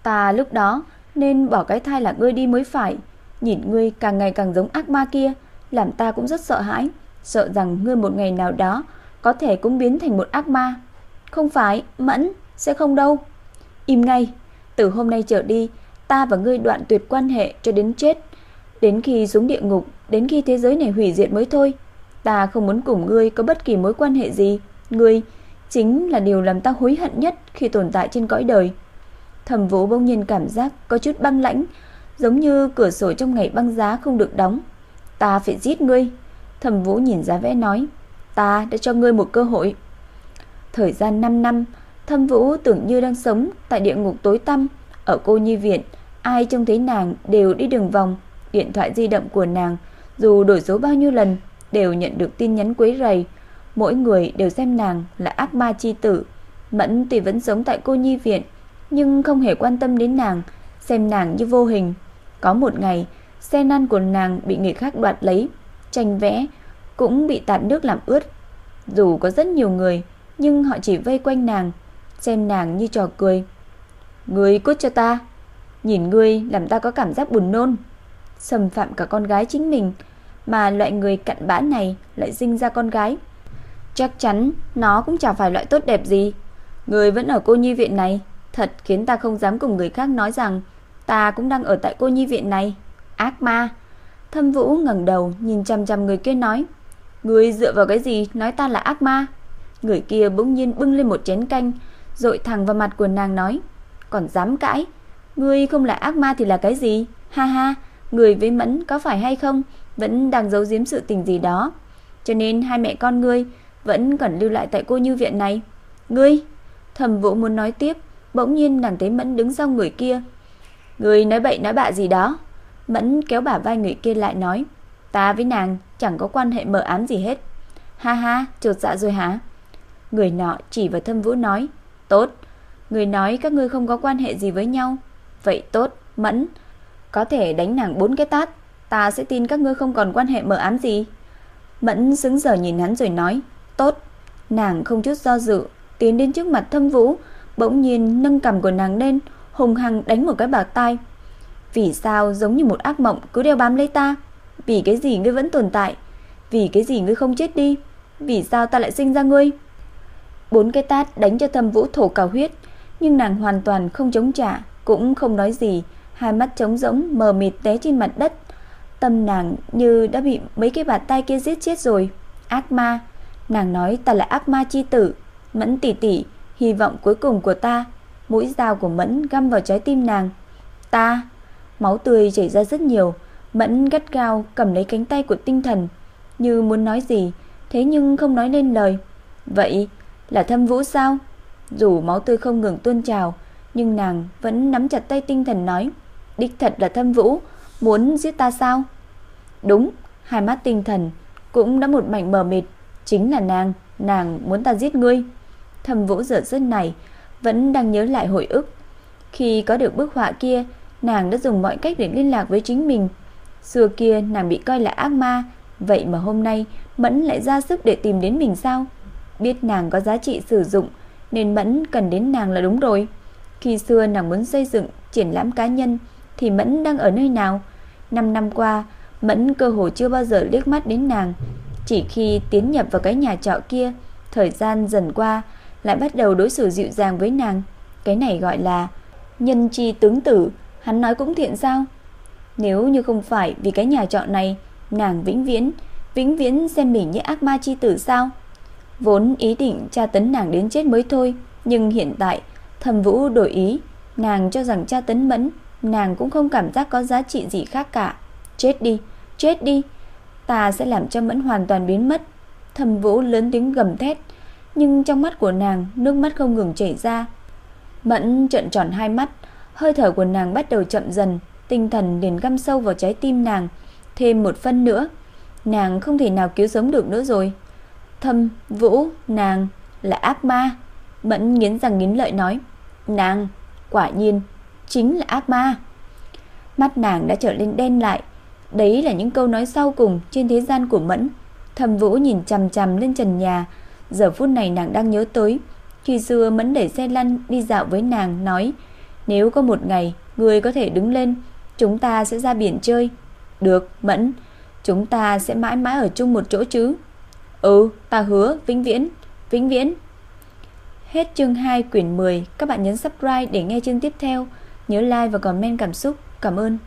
Ta lúc đó nên bỏ cái thai là ngươi đi mới phải. Nhìn ngươi càng ngày càng giống ác ma kia, làm ta cũng rất sợ hãi, sợ rằng ngươi một ngày nào đó có thể cũng biến thành một ác ma. Không phải, Mẫn, sẽ không đâu. Im ngay, từ hôm nay trở đi, ta và ngươi đoạn tuyệt quan hệ cho đến chết. Đến khi xuống địa ngục, đến khi thế giới này hủy diệt mới thôi. Ta không muốn cùng ngươi có bất kỳ mối quan hệ gì. Ngươi chính là điều làm ta hối hận nhất khi tồn tại trên cõi đời. Thẩm Vũ bỗng nhiên cảm giác có chút băng lãnh, giống như cửa sổ trong ngày băng giá không được đóng. Ta phải giết ngươi. Thẩm Vũ nhìn giá vẽ nói, ta đã cho ngươi một cơ hội. Thời gian 5 năm, thâm Vũ tưởng như đang sống tại địa ngục tối tăm ở cô nhi viện, ai trông thấy nàng đều đi đường vòng, điện thoại di động của nàng dù đổi số bao nhiêu lần đều nhận được tin nhắn quấy rầy, mỗi người đều xem nàng là ác ma chi tử. Mẫn tuy vẫn sống tại cô nhi viện, nhưng không hề quan tâm đến nàng, xem nàng như vô hình. Có một ngày, xe nan của nàng bị người khác đoạt lấy, tranh vẽ cũng bị tạt nước làm ướt. Dù có rất nhiều người, nhưng họ chỉ vây quanh nàng, xem nàng như trò cười. Ngươi cút cho ta, nhìn ngươi làm ta có cảm giác buồn nôn. Xâm phạm cả con gái chính mình, mà loại người cặn bã này lại sinh ra con gái. Chắc chắn nó cũng chẳng phải loại tốt đẹp gì. Người vẫn ở cô nhi viện này, thật khiến ta không dám cùng người khác nói rằng ta cũng đang ở tại cô nhi viện này. Ác ma. Thâm Vũ ngẩng đầu nhìn chăm chăm người kia nói, "Ngươi dựa vào cái gì nói ta là ác ma?" Người kia bỗng nhiên bưng lên một chén canh, dội thẳng vào mặt của nàng nói, "Còn dám cãi? Ngươi không là ác ma thì là cái gì? Ha ha, người với Mẫn có phải hay không vẫn đang giấu giếm sự tình gì đó, cho nên hai mẹ con ngươi vẫn còn lưu lại tại cô như viện này. Ngươi, Thẩm Vũ muốn nói tiếp, bỗng nhiên nàng thấy Mẫn đứng sau người kia. Ngươi nói bậy nói bạ gì đó? Mẫn kéo bả vai người kia lại nói, ta với nàng chẳng có quan hệ mờ ám gì hết. Ha ha, chột dạ rồi hả? Người nọ chỉ vào Thâm Vũ nói, tốt, người nói các ngươi không có quan hệ gì với nhau. Vậy tốt, Mẫn, có thể đánh nàng bốn cái tát, ta sẽ tin các ngươi không còn quan hệ mờ ám gì. Mẫn sững sờ nhìn hắn rồi nói, tốt. Nàng không chút do dự, tiến đến trước mặt thâm vũ, bỗng nhiên nâng cầm của nàng lên, hùng hăng đánh một cái bạc tai. Vì sao giống như một ác mộng cứ đeo bám lấy ta? Vì cái gì ngươi vẫn tồn tại? Vì cái gì ngươi không chết đi? Vì sao ta lại sinh ra ngươi? Bốn cái tát đánh cho thâm vũ thổ cào huyết, nhưng nàng hoàn toàn không chống trả, cũng không nói gì, hai mắt trống rỗng mờ mịt té trên mặt đất. Tâm nàng như đã bị mấy cái bàn tay kia giết chết rồi. Ác ma, nàng nói ta là ác ma chi tử. Mẫn tỷ tỷ, hy vọng cuối cùng của ta. Mũi dao của Mẫn găm vào trái tim nàng. Ta, máu tươi chảy ra rất nhiều. Mẫn gắt gao cầm lấy cánh tay của tinh thần, như muốn nói gì, thế nhưng không nói nên lời. Vậy là thâm vũ sao? Dù máu tươi không ngừng tuôn trào, nhưng nàng vẫn nắm chặt tay tinh thần nói. Đích thật là thâm vũ, muốn giết ta sao? Đúng, hai mắt tinh thần cũng đã một mảnh mờ mịt, chính là nàng, nàng muốn ta giết ngươi. Thâm vũ giờ giấc này vẫn đang nhớ lại hồi ức. Khi có được bức họa kia, nàng đã dùng mọi cách để liên lạc với chính mình. Xưa kia nàng bị coi là ác ma, vậy mà hôm nay Mẫn lại ra sức để tìm đến mình sao? Biết nàng có giá trị sử dụng nên Mẫn cần đến nàng là đúng rồi. Khi xưa nàng muốn xây dựng triển lãm cá nhân thì Mẫn đang ở nơi nào? 5 năm qua, Mẫn cơ hồ chưa bao giờ liếc mắt đến nàng. Chỉ khi tiến nhập vào cái nhà trọ kia, thời gian dần qua, lại bắt đầu đối xử dịu dàng với nàng. Cái này gọi là nhân chi tướng tử, hắn nói cũng thiện sao? Nếu như không phải vì cái nhà trọ này, nàng vĩnh viễn, vĩnh viễn xem mình như ác ma chi tử sao? Vốn ý định tra tấn nàng đến chết mới thôi, nhưng hiện tại, thầm vũ đổi ý, nàng cho rằng tra tấn mẫn nàng cũng không cảm giác có giá trị gì khác cả. Chết đi, chết đi, ta sẽ làm cho Mẫn hoàn toàn biến mất. Thẩm Vũ lớn tiếng gầm thét, nhưng trong mắt của nàng nước mắt không ngừng chảy ra. Mẫn trợn tròn hai mắt, hơi thở của nàng bắt đầu chậm dần, tinh thần liền găm sâu vào trái tim nàng, thêm một phân nữa, nàng không thể nào cứu sống được nữa rồi. Thâm, Vũ, nàng là ác ma. Mẫn nghiến răng nghiến lợi nói, nàng quả nhiên chính là ác ma. Mắt nàng đã trở lên đen lại. Đấy là những câu nói sau cùng trên thế gian của Mẫn. Thâm Vũ nhìn chằm chằm lên trần nhà, giờ phút này nàng đang nhớ tới khi xưa Mẫn đẩy xe lăn đi dạo với nàng nói, nếu có một ngày người có thể đứng lên, chúng ta sẽ ra biển chơi. Được, Mẫn, chúng ta sẽ mãi mãi ở chung một chỗ chứ. Ừ, ta hứa, vĩnh viễn, vĩnh viễn. Hết chương 2 quyển 10, các bạn nhấn subscribe để nghe chương tiếp theo. Nhớ like và comment cảm xúc. Cảm ơn.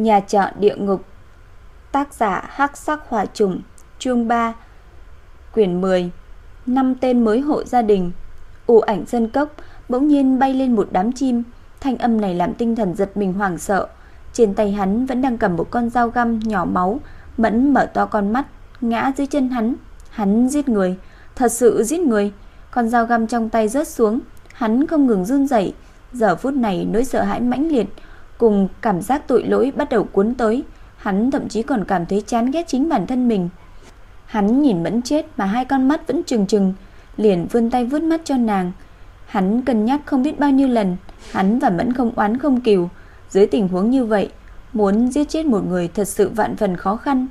Nhà trọ địa ngục Tác giả Hắc Sắc Hỏa Trùng Chương 3 Quyển 10 Năm tên mới hộ gia đình U ảnh sân cốc Bỗng nhiên bay lên một đám chim Thanh âm này làm tinh thần giật mình hoảng sợ trên tay hắn vẫn đang cầm một con dao găm nhỏ máu Mẫn mở to con mắt Ngã dưới chân hắn. Hắn giết người Thật sự giết người. Con dao găm trong tay rớt xuống Hắn không ngừng run rẩy. Giờ phút này nỗi sợ hãi mãnh liệt Cùng cảm giác tội lỗi bắt đầu cuốn tới. Hắn thậm chí còn cảm thấy chán ghét chính bản thân mình. Hắn nhìn Mẫn chết mà hai con mắt vẫn trừng trừng, liền vươn tay vuốt mắt cho nàng. Hắn cân nhắc không biết bao nhiêu lần, hắn và Mẫn không oán không kiều, dưới tình huống như vậy, muốn giết chết một người thật sự vạn phần khó khăn,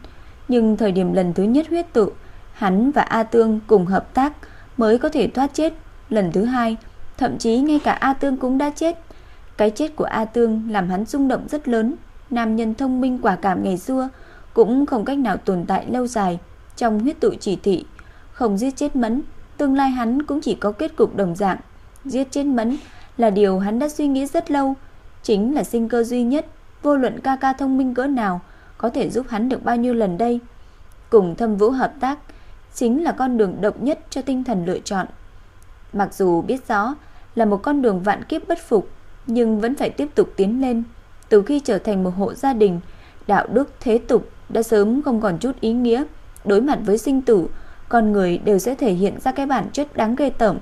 nhưng thời điểm lần thứ nhất huyết tự, hắn và A Tương cùng hợp tác mới có thể thoát chết, lần thứ hai, thậm chí ngay cả A Tương cũng đã chết. Cái chết của A Tương làm hắn rung động rất lớn, nam nhân thông minh quả cảm ngày xưa cũng không cách nào tồn tại lâu dài trong huyết tụ chỉ thị, không giết chết Mẫn, tương lai hắn cũng chỉ có kết cục đồng dạng. Giết chết Mẫn là điều hắn đã suy nghĩ rất lâu, chính là sinh cơ duy nhất, vô luận ca ca thông minh cỡ nào có thể giúp hắn được bao nhiêu lần đây. Cùng Thâm Vũ hợp tác chính là con đường độc nhất cho tinh thần lựa chọn. Mặc dù biết rõ là một con đường vạn kiếp bất phục, nhưng vẫn phải tiếp tục tiến lên. Từ khi trở thành một hộ gia đình, đạo đức thế tục đã sớm không còn chút ý nghĩa đối mặt với sinh tử, con người đều sẽ thể hiện ra cái bản chất đáng ghê tởm.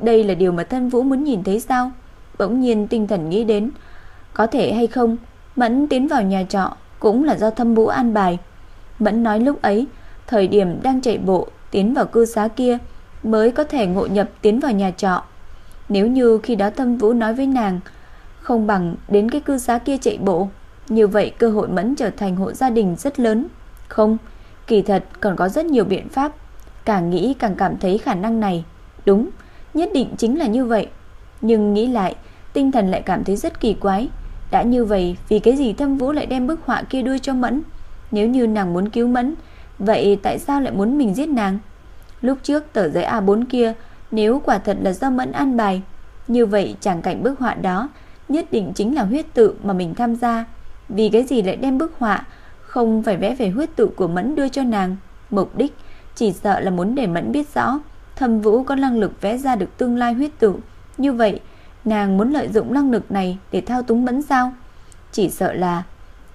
Đây là điều mà Thân Vũ muốn nhìn thấy sao? Bỗng nhiên tinh thần nghĩ đến, có thể hay không, Mẫn tiến vào nhà trọ cũng là do Thâm Vũ an bài. Mẫn nói lúc ấy, thời điểm đang chạy bộ tiến vào cư xá kia mới có thể ngộ nhập tiến vào nhà trọ. Nếu như khi đó Thâm Vũ nói với nàng, không bằng đến cái cư xá kia chạy bộ, như vậy cơ hội Mẫn trở thành hộ gia đình rất lớn. Không, Kỳ thật còn có rất nhiều biện pháp Càng nghĩ càng cảm thấy khả năng này Đúng, nhất định chính là như vậy Nhưng nghĩ lại Tinh thần lại cảm thấy rất kỳ quái đã như vậy vì cái gì thâm vũ lại đem bức họa kia đưa cho Mẫn? Nếu như nàng muốn cứu Mẫn Vậy tại sao lại muốn mình giết nàng? Lúc trước tờ giấy A4 kia Nếu quả thật là do Mẫn an bài Như vậy chẳng cảnh bức họa đó Nhất định chính là huyết tự mà mình tham gia. Vì cái gì lại đem bức họa không phải vẽ về huyết tự của Mẫn đưa cho nàng, mục đích chỉ sợ là muốn để Mẫn biết rõ Thâm Vũ có năng lực vẽ ra được tương lai huyết tự. Như vậy, nàng muốn lợi dụng năng lực này để thao túng Mẫn sao? Chỉ sợ là,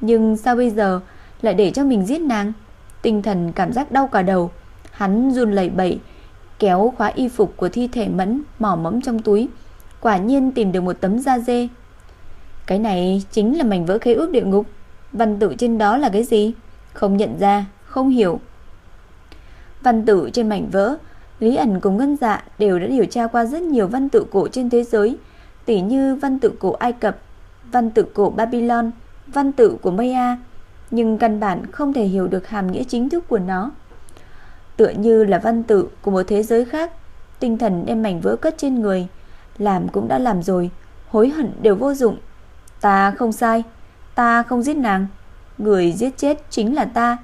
nhưng sao bây giờ lại để cho mình giết nàng? Tinh thần cảm giác đau cả đầu, hắn run lẩy bẩy, kéo khóa y phục của thi thể Mẫn mỏ mẫm trong túi, quả nhiên tìm được một tấm da dê. Cái này chính là mảnh vỡ khế ước địa ngục. Văn tự trên đó là cái gì? Không nhận ra, không hiểu. Văn tự trên mảnh vỡ, Lý ẩn cùng Ngân Dạ đều đã điều tra qua rất nhiều văn tự cổ trên thế giới, tỉ như văn tự cổ Ai Cập, văn tự cổ Babylon, văn tự của Maya, nhưng căn bản không thể hiểu được hàm nghĩa chính thức của nó. Tựa như là văn tự của một thế giới khác, tinh thần đem mảnh vỡ cất trên người, làm cũng đã làm rồi, hối hận đều vô dụng. Ta không sai. Ta không giết nàng Người giết chết chính là ta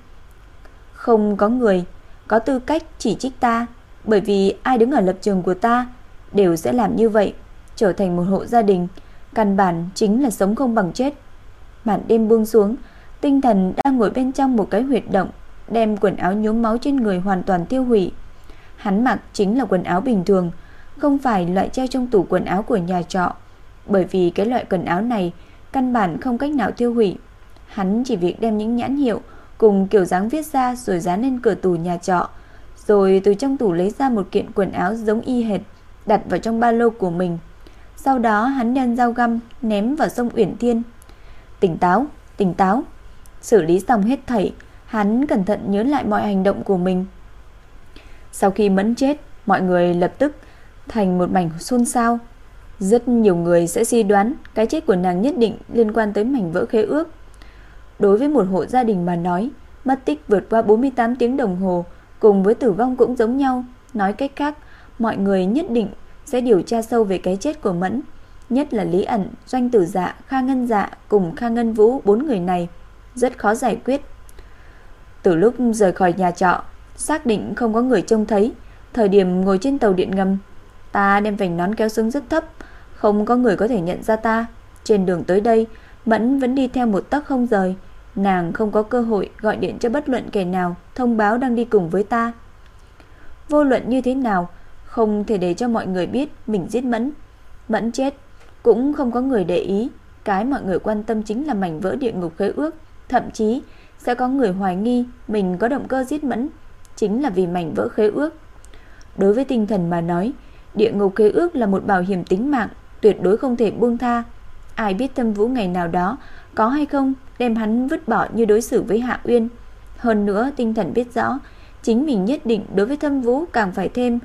Không có người Có tư cách chỉ trích ta Bởi vì ai đứng ở lập trường của ta Đều sẽ làm như vậy Trở thành một hộ gia đình Căn bản chính là sống không bằng chết Màn đêm buông xuống Tinh thần đang ngồi bên trong một cái huyệt động Đem quần áo nhuốm máu trên người hoàn toàn tiêu hủy Hắn mặc chính là quần áo bình thường Không phải loại treo trong tủ quần áo của nhà trọ Bởi vì cái loại quần áo này căn bản không cách nào tiêu hủy. Hắn chỉ việc đem những nhãn hiệu cùng kiểu dáng viết ra rồi dán lên cửa tủ nhà trọ, rồi từ trong tủ lấy ra một kiện quần áo giống y hệt, đặt vào trong ba lô của mình. Sau đó hắn đem dao găm ném vào sông Uyển Thiên. Tỉnh táo, tỉnh táo. Xử lý xong hết thảy, hắn cẩn thận nhớ lại mọi hành động của mình. Sau khi Mẫn chết, mọi người lập tức thành một mảnh xôn xao. Rất nhiều người sẽ suy đoán cái chết của nàng nhất định liên quan tới mảnh vỡ khế ước. Đối với một hộ gia đình mà nói, mất tích vượt qua 48 tiếng đồng hồ cùng với tử vong cũng giống nhau. Nói cách khác, mọi người nhất định sẽ điều tra sâu về cái chết của Mẫn, nhất là Lý ẩn, Doanh Tử Dạ, Kha Ngân Dạ cùng Kha Ngân Vũ bốn người này rất khó giải quyết. Từ lúc rời khỏi nhà trọ, xác định không có người trông thấy, thời điểm ngồi trên tàu điện ngầm, ta đem vành nón kéo xuống rất thấp, không có người có thể nhận ra ta. Trên đường tới đây, Mẫn vẫn đi theo một tấc không rời, nàng không có cơ hội gọi điện cho bất luận kẻ nào thông báo đang đi cùng với ta. Vô luận như thế nào, không thể để cho mọi người biết mình giết Mẫn. Mẫn chết, cũng không có người để ý, cái mọi người quan tâm chính là mảnh vỡ địa ngục khế ước, thậm chí sẽ có người hoài nghi mình có động cơ giết Mẫn, chính là vì mảnh vỡ khế ước. Đối với tinh thần mà nói, địa ngục khế ước là một bảo hiểm tính mạng, tuyệt đối không thể buông tha. Ai biết Tâm Vũ ngày nào đó có hay không đem hắn vứt bỏ như đối xử với Hạ Uyên. Hơn nữa, tinh thần biết rõ, chính mình nhất định đối với Thâm Vũ càng phải thêm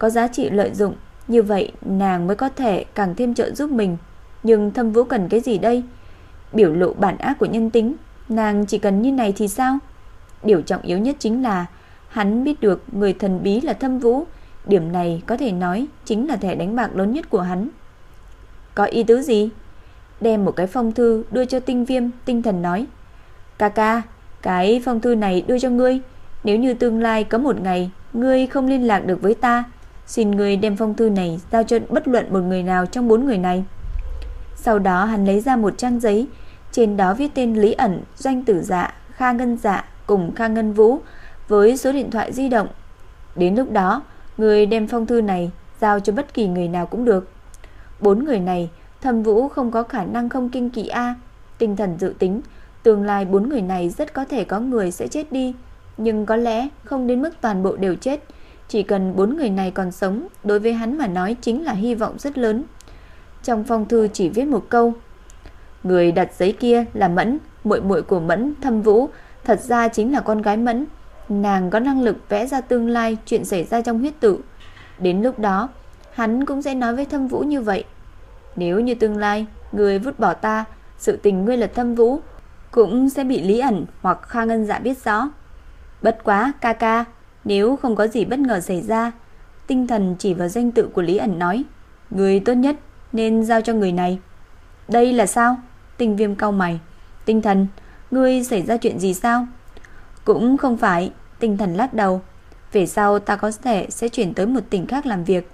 có giá trị lợi dụng, như vậy nàng mới có thể càng thêm trợ giúp mình. Nhưng Thâm Vũ cần cái gì đây? Biểu lộ bản ác của nhân tính, nàng chỉ cần như này thì sao? Điều trọng yếu nhất chính là hắn biết được người thần bí là Thâm Vũ, điểm này có thể nói chính là thẻ đánh bạc lớn nhất của hắn. Có ý tứ gì? Đem một cái phong thư đưa cho tinh viêm Tinh thần nói Ca ca Cái phong thư này đưa cho ngươi Nếu như tương lai có một ngày Ngươi không liên lạc được với ta Xin người đem phong thư này giao cho bất luận một người nào trong bốn người này Sau đó hắn lấy ra một trang giấy Trên đó viết tên Lý ẩn Doanh tử dạ Kha Ngân dạ cùng Kha Ngân Vũ Với số điện thoại di động Đến lúc đó người đem phong thư này Giao cho bất kỳ người nào cũng được Bốn người này Thẩm Vũ không có khả năng không kinh kỵ a. Tinh thần dự tính, tương lai bốn người này rất có thể có người sẽ chết đi, nhưng có lẽ không đến mức toàn bộ đều chết. Chỉ cần bốn người này còn sống, đối với hắn mà nói chính là hy vọng rất lớn. Trong phong thư chỉ viết một câu: Người đặt giấy kia là Mẫn, muội muội của Mẫn, Thâm Vũ, thật ra chính là con gái Mẫn. Nàng có năng lực vẽ ra tương lai chuyện xảy ra trong huyết tự. Đến lúc đó, hắn cũng sẽ nói với Thâm Vũ như vậy. Nếu như tương lai Người vứt bỏ ta Sự tình ngươi là thâm vũ Cũng sẽ bị Lý ẩn hoặc Kha Ngân Dạ biết rõ Bất quá ca ca nếu không có gì bất ngờ xảy ra Tinh thần chỉ vào danh tự của Lý ẩn nói Người tốt nhất nên giao cho người này. Đây là sao? Tinh viêm cau mày. Tinh thần Ngươi xảy ra chuyện gì sao? Cũng không phải. Tinh thần lắc đầu. Về sau ta có thể sẽ chuyển tới một tỉnh khác làm việc.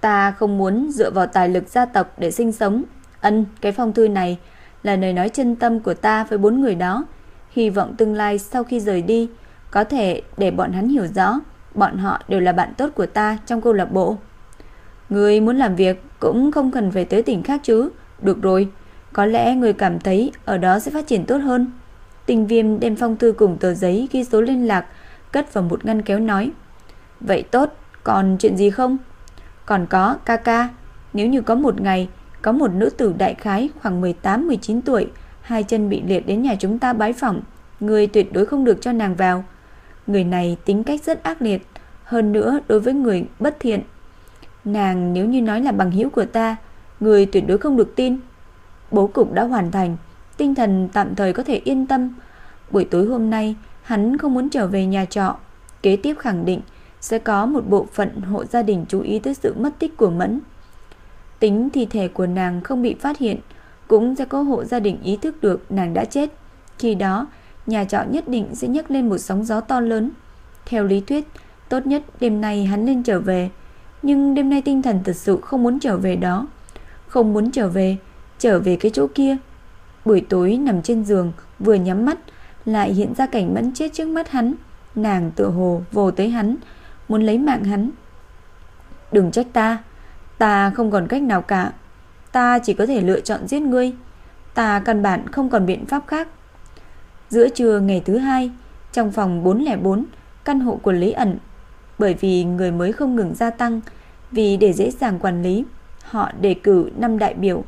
Ta không muốn dựa vào tài lực gia tộc để sinh sống. Ân, cái phong thư này là lời nói chân tâm của ta với bốn người đó. Hy vọng tương lai sau khi rời đi, có thể để bọn hắn hiểu rõ, bọn họ đều là bạn tốt của ta trong câu lạc bộ. Người muốn làm việc cũng không cần phải tới tỉnh khác chứ. Được rồi, có lẽ người cảm thấy ở đó sẽ phát triển tốt hơn. Tình viêm đem phong thư cùng tờ giấy ghi số liên lạc, cất vào một ngăn kéo nói. Vậy tốt, còn chuyện gì không? Còn có ca ca, nếu như có một ngày có một nữ tử đại khái khoảng 18-19 tuổi, hai chân bị liệt đến nhà chúng ta bái phỏng, người tuyệt đối không được cho nàng vào. Người này tính cách rất ác liệt, hơn nữa đối với người bất thiện. Nàng nếu như nói là bằng hữu của ta, người tuyệt đối không được tin. Bố cục đã hoàn thành, tinh thần tạm thời có thể yên tâm. Buổi tối hôm nay, hắn không muốn trở về nhà trọ. Kế tiếp khẳng định sẽ có một bộ phận hộ gia đình chú ý tới sự mất tích của Mẫn. Tính thi thể của nàng không bị phát hiện, cũng sẽ có hộ gia đình ý thức được nàng đã chết. Khi đó, nhà trọ nhất định sẽ nhấc lên một sóng gió to lớn. Theo lý thuyết, tốt nhất đêm nay hắn nên trở về, nhưng đêm nay tinh thần thật sự không muốn trở về đó. Không muốn trở về, trở về cái chỗ kia. Buổi tối nằm trên giường, vừa nhắm mắt, lại hiện ra cảnh mẫn chết trước mắt hắn. Nàng tựa hồ vồ tới hắn, muốn lấy mạng hắn. Đừng trách ta, ta không còn cách nào cả. Ta chỉ có thể lựa chọn giết ngươi. Ta căn bản không còn biện pháp khác. Giữa trưa ngày thứ hai, trong phòng 404, căn hộ của Lý ẩn, bởi vì người mới không ngừng gia tăng, vì để dễ dàng quản lý, họ đề cử 5 đại biểu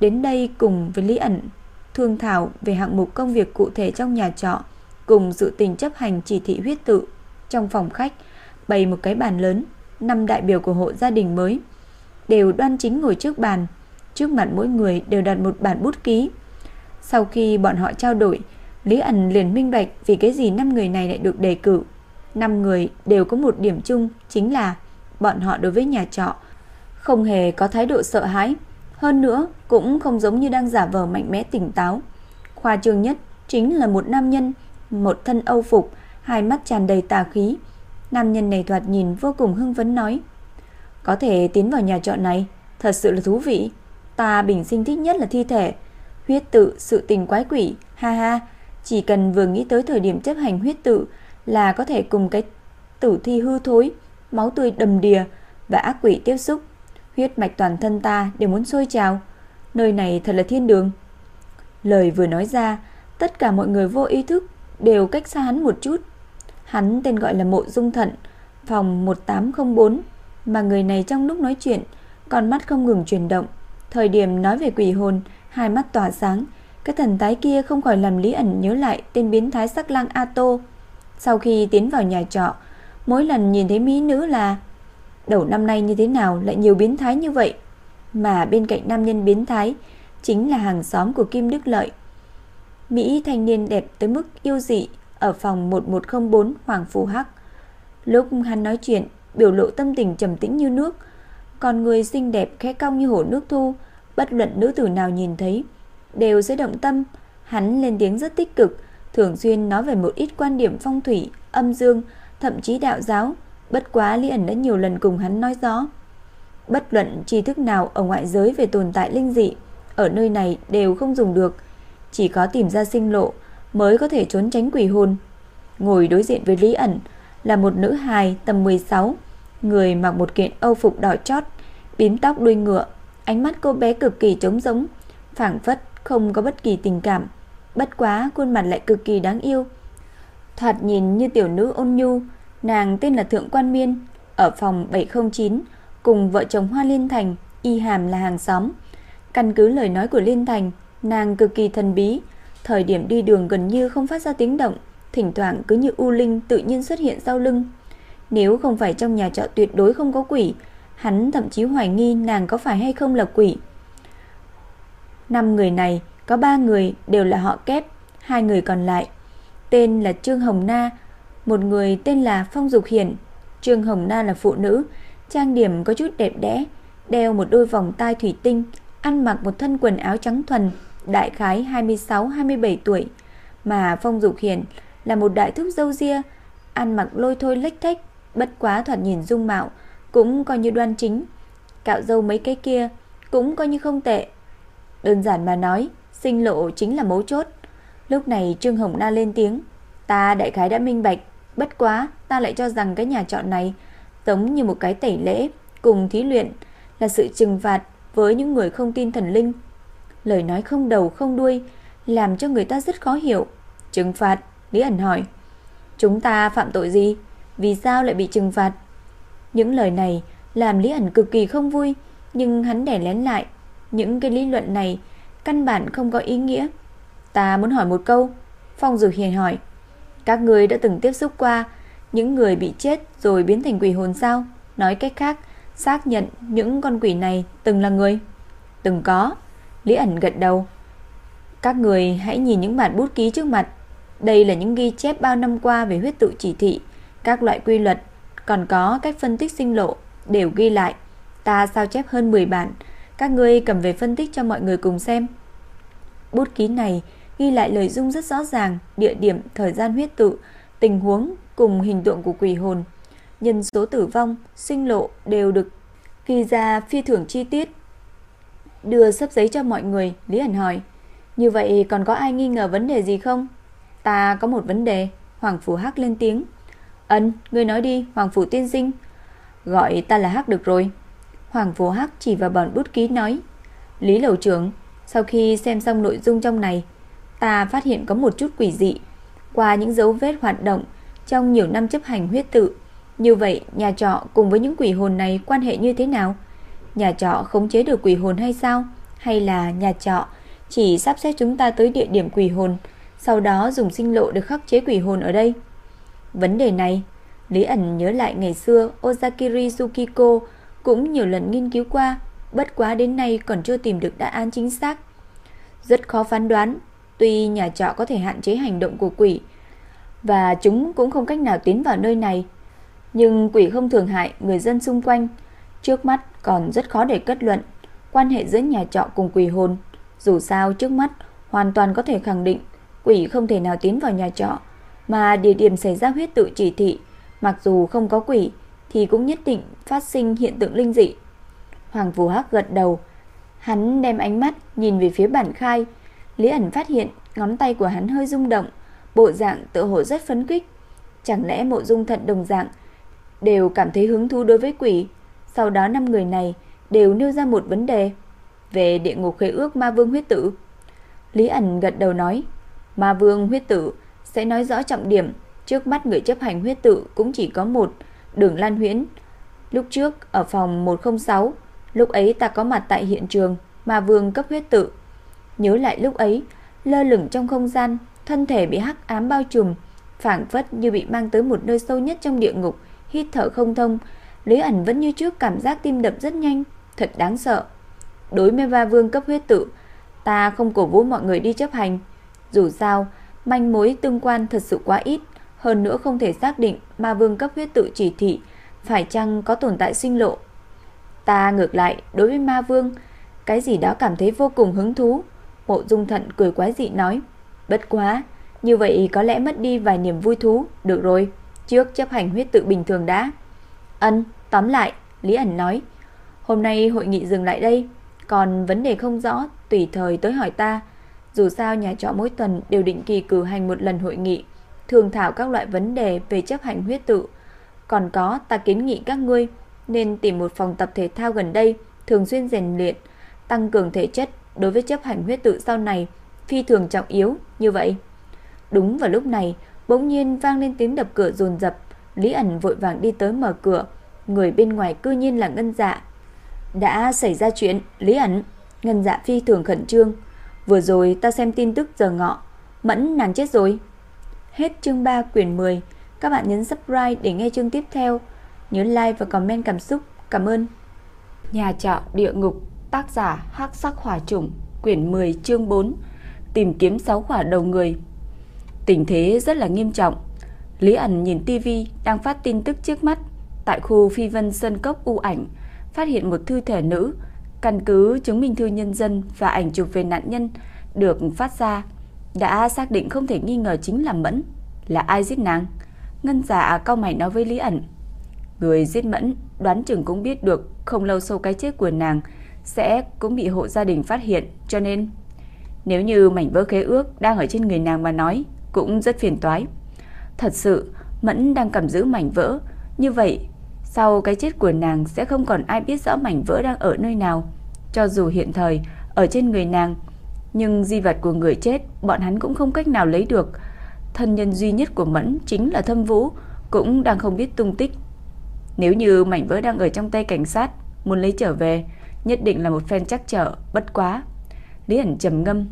đến đây cùng với Lý ẩn thương thảo về hạng mục công việc cụ thể trong nhà trọ, cùng dự tình chấp hành chỉ thị huyết tự. Trong phòng khách, bày một cái bàn lớn, năm đại biểu của hộ gia đình mới. đều đoan chính ngồi trước bàn. Trước mặt mỗi người đều đặt một bản bút ký. Sau khi bọn họ trao đổi, Lý ẩn liền minh bạch vì cái gì năm người này lại được đề cử. Năm người đều có một điểm chung chính là bọn họ đối với nhà trọ không hề có thái độ sợ hãi, hơn nữa cũng không giống như đang giả vờ mạnh mẽ tỉnh táo. Khoa trương nhất chính là một nam nhân, một thân âu phục, hai mắt tràn đầy tà khí. Nam nhân này thoạt nhìn vô cùng hưng phấn nói: "Có thể tiến vào nhà trọ này, thật sự là thú vị. Ta bình sinh thích nhất là thi thể, huyết tự, sự tình quái quỷ, ha ha, chỉ cần vừa nghĩ tới thời điểm chấp hành huyết tự là có thể cùng cái tử thi hư thối, máu tươi đầm đìa và ác quỷ tiếp xúc, huyết mạch toàn thân ta đều muốn sôi trào. Nơi này thật là thiên đường." Lời vừa nói ra, tất cả mọi người vô ý thức đều cách xa hắn một chút. Hắn tên gọi là Mộ Dung Thận, phòng 1804, mà người này trong lúc nói chuyện, con mắt không ngừng chuyển động. Thời điểm nói về quỷ hồn, hai mắt tỏa sáng, cái thần tái kia không khỏi làm Lý ẩn nhớ lại tên biến thái sắc lang Ato. Sau khi tiến vào nhà trọ, mỗi lần nhìn thấy mỹ nữ là đầu năm nay như thế nào lại nhiều biến thái như vậy. Mà bên cạnh nam nhân biến thái chính là hàng xóm của Kim Đức Lợi. Mỹ thanh niên đẹp tới mức yêu dị ở phòng 1104 Hoàng Phù Hắc. Lúc hắn nói chuyện, biểu lộ tâm tình trầm tĩnh như nước, còn người xinh đẹp khẽ cong như hồ nước thu, bất luận nữ tử nào nhìn thấy đều sẽ động tâm. Hắn lên tiếng rất tích cực, thường xuyên nói về một ít quan điểm phong thủy, âm dương, thậm chí đạo giáo, bất quá Lý ẩn đã nhiều lần cùng hắn nói rõ. Bất luận tri thức nào ở ngoại giới về tồn tại linh dị, ở nơi này đều không dùng được, chỉ có tìm ra sinh lộ mới có thể trốn tránh quỷ hồn. Ngồi đối diện với Lý ẩn là một nữ hài tầm 16, người mặc một kiện âu phục đỏ chót, bím tóc đuôi ngựa, ánh mắt cô bé cực kỳ trống rỗng, phảng phất không có bất kỳ tình cảm, bất quá khuôn mặt lại cực kỳ đáng yêu. Thoạt nhìn như tiểu nữ ôn nhu, nàng tên là Thượng Quan Miên, ở phòng 709 cùng vợ chồng Hoa Liên Thành, y hàm là hàng xóm. Căn cứ lời nói của Liên Thành, nàng cực kỳ thần bí, thời điểm đi đường gần như không phát ra tiếng động, thỉnh thoảng cứ như u linh tự nhiên xuất hiện sau lưng. Nếu không phải trong nhà trọ tuyệt đối không có quỷ, hắn thậm chí hoài nghi nàng có phải hay không là quỷ. Năm người này, có ba người đều là họ kép, hai người còn lại tên là Trương Hồng Na, một người tên là Phong Dục Hiển. Trương Hồng Na là phụ nữ, trang điểm có chút đẹp đẽ, đeo một đôi vòng tai thủy tinh, ăn mặc một thân quần áo trắng thuần, đại khái 26-27 tuổi, mà Phong Dục Hiển là một đại thúc dâu ria, ăn mặc lôi thôi lếch thếch, bất quá thoạt nhìn dung mạo cũng coi như đoan chính. Cạo dâu mấy cái kia cũng coi như không tệ. Đơn giản mà nói, sinh lộ chính là mấu chốt. Lúc này Trương Hồng Na lên tiếng, ta đại khái đã minh bạch, bất quá ta lại cho rằng cái nhà trọ này giống như một cái tẩy lễ cùng thí luyện là sự trừng phạt với những người không tin thần linh. Lời nói không đầu không đuôi làm cho người ta rất khó hiểu. Trừng phạt, Lý ẩn hỏi. Chúng ta phạm tội gì? Vì sao lại bị trừng phạt? Những lời này làm Lý ẩn cực kỳ không vui, nhưng hắn đè lén lại. Những cái lý luận này căn bản không có ý nghĩa. Ta muốn hỏi một câu. Phong Dược Hiền hỏi. Các người đã từng tiếp xúc qua những người bị chết rồi biến thành quỷ hồn sao? Nói cách khác, xác nhận những con quỷ này từng là người. Từng có. Lý ẩn gật đầu. Các người hãy nhìn những bản bút ký trước mặt. Đây là những ghi chép bao năm qua về huyết tự chỉ thị, các loại quy luật, còn có cách phân tích sinh lộ đều ghi lại. Ta sao chép hơn 10 bản, các ngươi cầm về phân tích cho mọi người cùng xem. Bút ký này ghi lại lời dung rất rõ ràng, địa điểm, thời gian huyết tự, tình huống cùng hình tượng của quỷ hồn. Nhân số tử vong, sinh lộ đều được ghi ra phi thường chi tiết. Đưa sắp giấy cho mọi người, Lý Ẩn hỏi. Như vậy còn có ai nghi ngờ vấn đề gì không? Ta có một vấn đề, Hoàng Phủ Hắc lên tiếng. Ân, ngươi nói đi, Hoàng Phủ tiên sinh. Gọi ta là Hắc được rồi. Hoàng Vũ Hắc chỉ vào bản bút ký nói. Lý Lầu trưởng, sau khi xem xong nội dung trong này, ta phát hiện có một chút quỷ dị. Qua những dấu vết hoạt động trong nhiều năm chấp hành huyết tự, như vậy nhà trọ cùng với những quỷ hồn này quan hệ như thế nào? Nhà trọ khống chế được quỷ hồn hay sao? Hay là nhà trọ chỉ sắp xếp chúng ta tới địa điểm quỷ hồn, sau đó dùng sinh lộ để khắc chế quỷ hồn ở đây? Vấn đề này, Lý ẩn nhớ lại ngày xưa Ozakiri Tsukiko cũng nhiều lần nghiên cứu qua, bất quá đến nay còn chưa tìm được đáp án chính xác. Rất khó phán đoán, tuy nhà trọ có thể hạn chế hành động của quỷ và chúng cũng không cách nào tiến vào nơi này, nhưng quỷ không thường hại người dân xung quanh, trước mắt còn rất khó để kết luận quan hệ giữa nhà trọ cùng quỷ hồn. Dù sao trước mắt hoàn toàn có thể khẳng định quỷ không thể nào tiến vào nhà trọ, mà địa điểm xảy ra huyết tự chỉ thị, mặc dù không có quỷ thì cũng nhất định phát sinh hiện tượng linh dị. Hoàng Vũ Hắc gật đầu, hắn đem ánh mắt nhìn về phía bản khai, Lý ẩn phát hiện ngón tay của hắn hơi rung động, bộ dạng tự hồ rất phấn khích. Chẳng lẽ mộ dung thận đồng dạng đều cảm thấy hứng thú đối với quỷ? Sau đó năm người này đều nêu ra một vấn đề về địa ngục khế ước ma vương huyết tử. Lý ẩn gật đầu nói, ma vương huyết tử sẽ nói rõ trọng điểm, trước mắt người chấp hành huyết tử cũng chỉ có một, Đường Lan Huyễn. Lúc trước ở phòng 106, lúc ấy ta có mặt tại hiện trường, mà vương cấp huyết tự. Nhớ lại lúc ấy, lơ lửng trong không gian, thân thể bị hắc ám bao trùm, phảng phất như bị mang tới một nơi sâu nhất trong địa ngục, hít thở không thông. Lý ẩn vẫn như trước cảm giác tim đập rất nhanh, thật đáng sợ. Đối với ma vương cấp huyết tự, ta không cổ vũ mọi người đi chấp hành. Dù sao, manh mối tương quan thật sự quá ít, hơn nữa không thể xác định ma vương cấp huyết tự chỉ thị phải chăng có tồn tại sinh lộ. Ta ngược lại, đối với ma vương, cái gì đó cảm thấy vô cùng hứng thú. Mộ dung thận cười quái dị nói, bất quá, như vậy có lẽ mất đi vài niềm vui thú, được rồi, trước chấp hành huyết tự bình thường đã. Ân, tóm lại, Lý ẩn nói, Hôm nay hội nghị dừng lại đây, còn vấn đề không rõ tùy thời tới hỏi ta. Dù sao nhà trọ mỗi tuần đều định kỳ cử hành một lần hội nghị, thường thảo các loại vấn đề về chấp hành huyết tự. Còn có ta kiến nghị các ngươi nên tìm một phòng tập thể thao gần đây, thường xuyên rèn luyện, tăng cường thể chất đối với chấp hành huyết tự sau này, phi thường trọng yếu như vậy. Đúng vào lúc này, bỗng nhiên vang lên tiếng đập cửa dồn dập, Lý ẩn vội vàng đi tới mở cửa, người bên ngoài cư nhiên là Ngân Dạ. Đã xảy ra chuyện, Lý ẩn, ngân dạ phi thường khẩn trương. Vừa rồi ta xem tin tức giờ ngọ, mẫn nàng chết rồi. Hết chương 3 quyển 10, các bạn nhấn subscribe để nghe chương tiếp theo. Nhớ like và comment cảm xúc, cảm ơn. Nhà trọ địa ngục, tác giả hắc sắc hỏa trùng, quyển 10 chương 4, tìm kiếm sáu quả đầu người. Tình thế rất là nghiêm trọng. Lý ẩn nhìn tivi đang phát tin tức trước mắt tại khu phi vân sân cốc u ảnh phát hiện một thư thể nữ, căn cứ chứng minh thư nhân dân và ảnh chụp về nạn nhân được phát ra, đã xác định không thể nghi ngờ chính là Mẫn, là ai giết nàng. Ngân giả cao mày nói với Lý ẩn. Người giết Mẫn đoán chừng cũng biết được không lâu sau cái chết của nàng sẽ cũng bị hộ gia đình phát hiện, cho nên nếu như mảnh vỡ khế ước đang ở trên người nàng mà nói, cũng rất phiền toái. Thật sự, Mẫn đang cầm giữ mảnh vỡ, như vậy sau cái chết của nàng sẽ không còn ai biết rõ mảnh vỡ đang ở nơi nào. Cho dù hiện thời ở trên người nàng, nhưng di vật của người chết bọn hắn cũng không cách nào lấy được. Thân nhân duy nhất của Mẫn chính là Thâm Vũ, cũng đang không biết tung tích. Nếu như mảnh vỡ đang ở trong tay cảnh sát, muốn lấy trở về, nhất định là một phen chắc trở, bất quá. Lý ẩn trầm ngâm,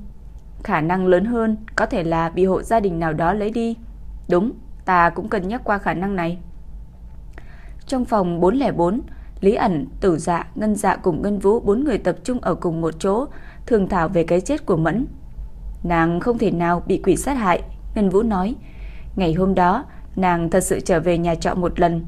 khả năng lớn hơn có thể là bị hộ gia đình nào đó lấy đi. Đúng, ta cũng cần nhắc qua khả năng này. Trong phòng 404, Lý ẩn, Tử Dạ, Ngân Dạ cùng Ngân Vũ bốn người tập trung ở cùng một chỗ, thường thảo về cái chết của Mẫn. Nàng không thể nào bị quỷ sát hại, Ngân Vũ nói. Ngày hôm đó, nàng thật sự trở về nhà trọ một lần.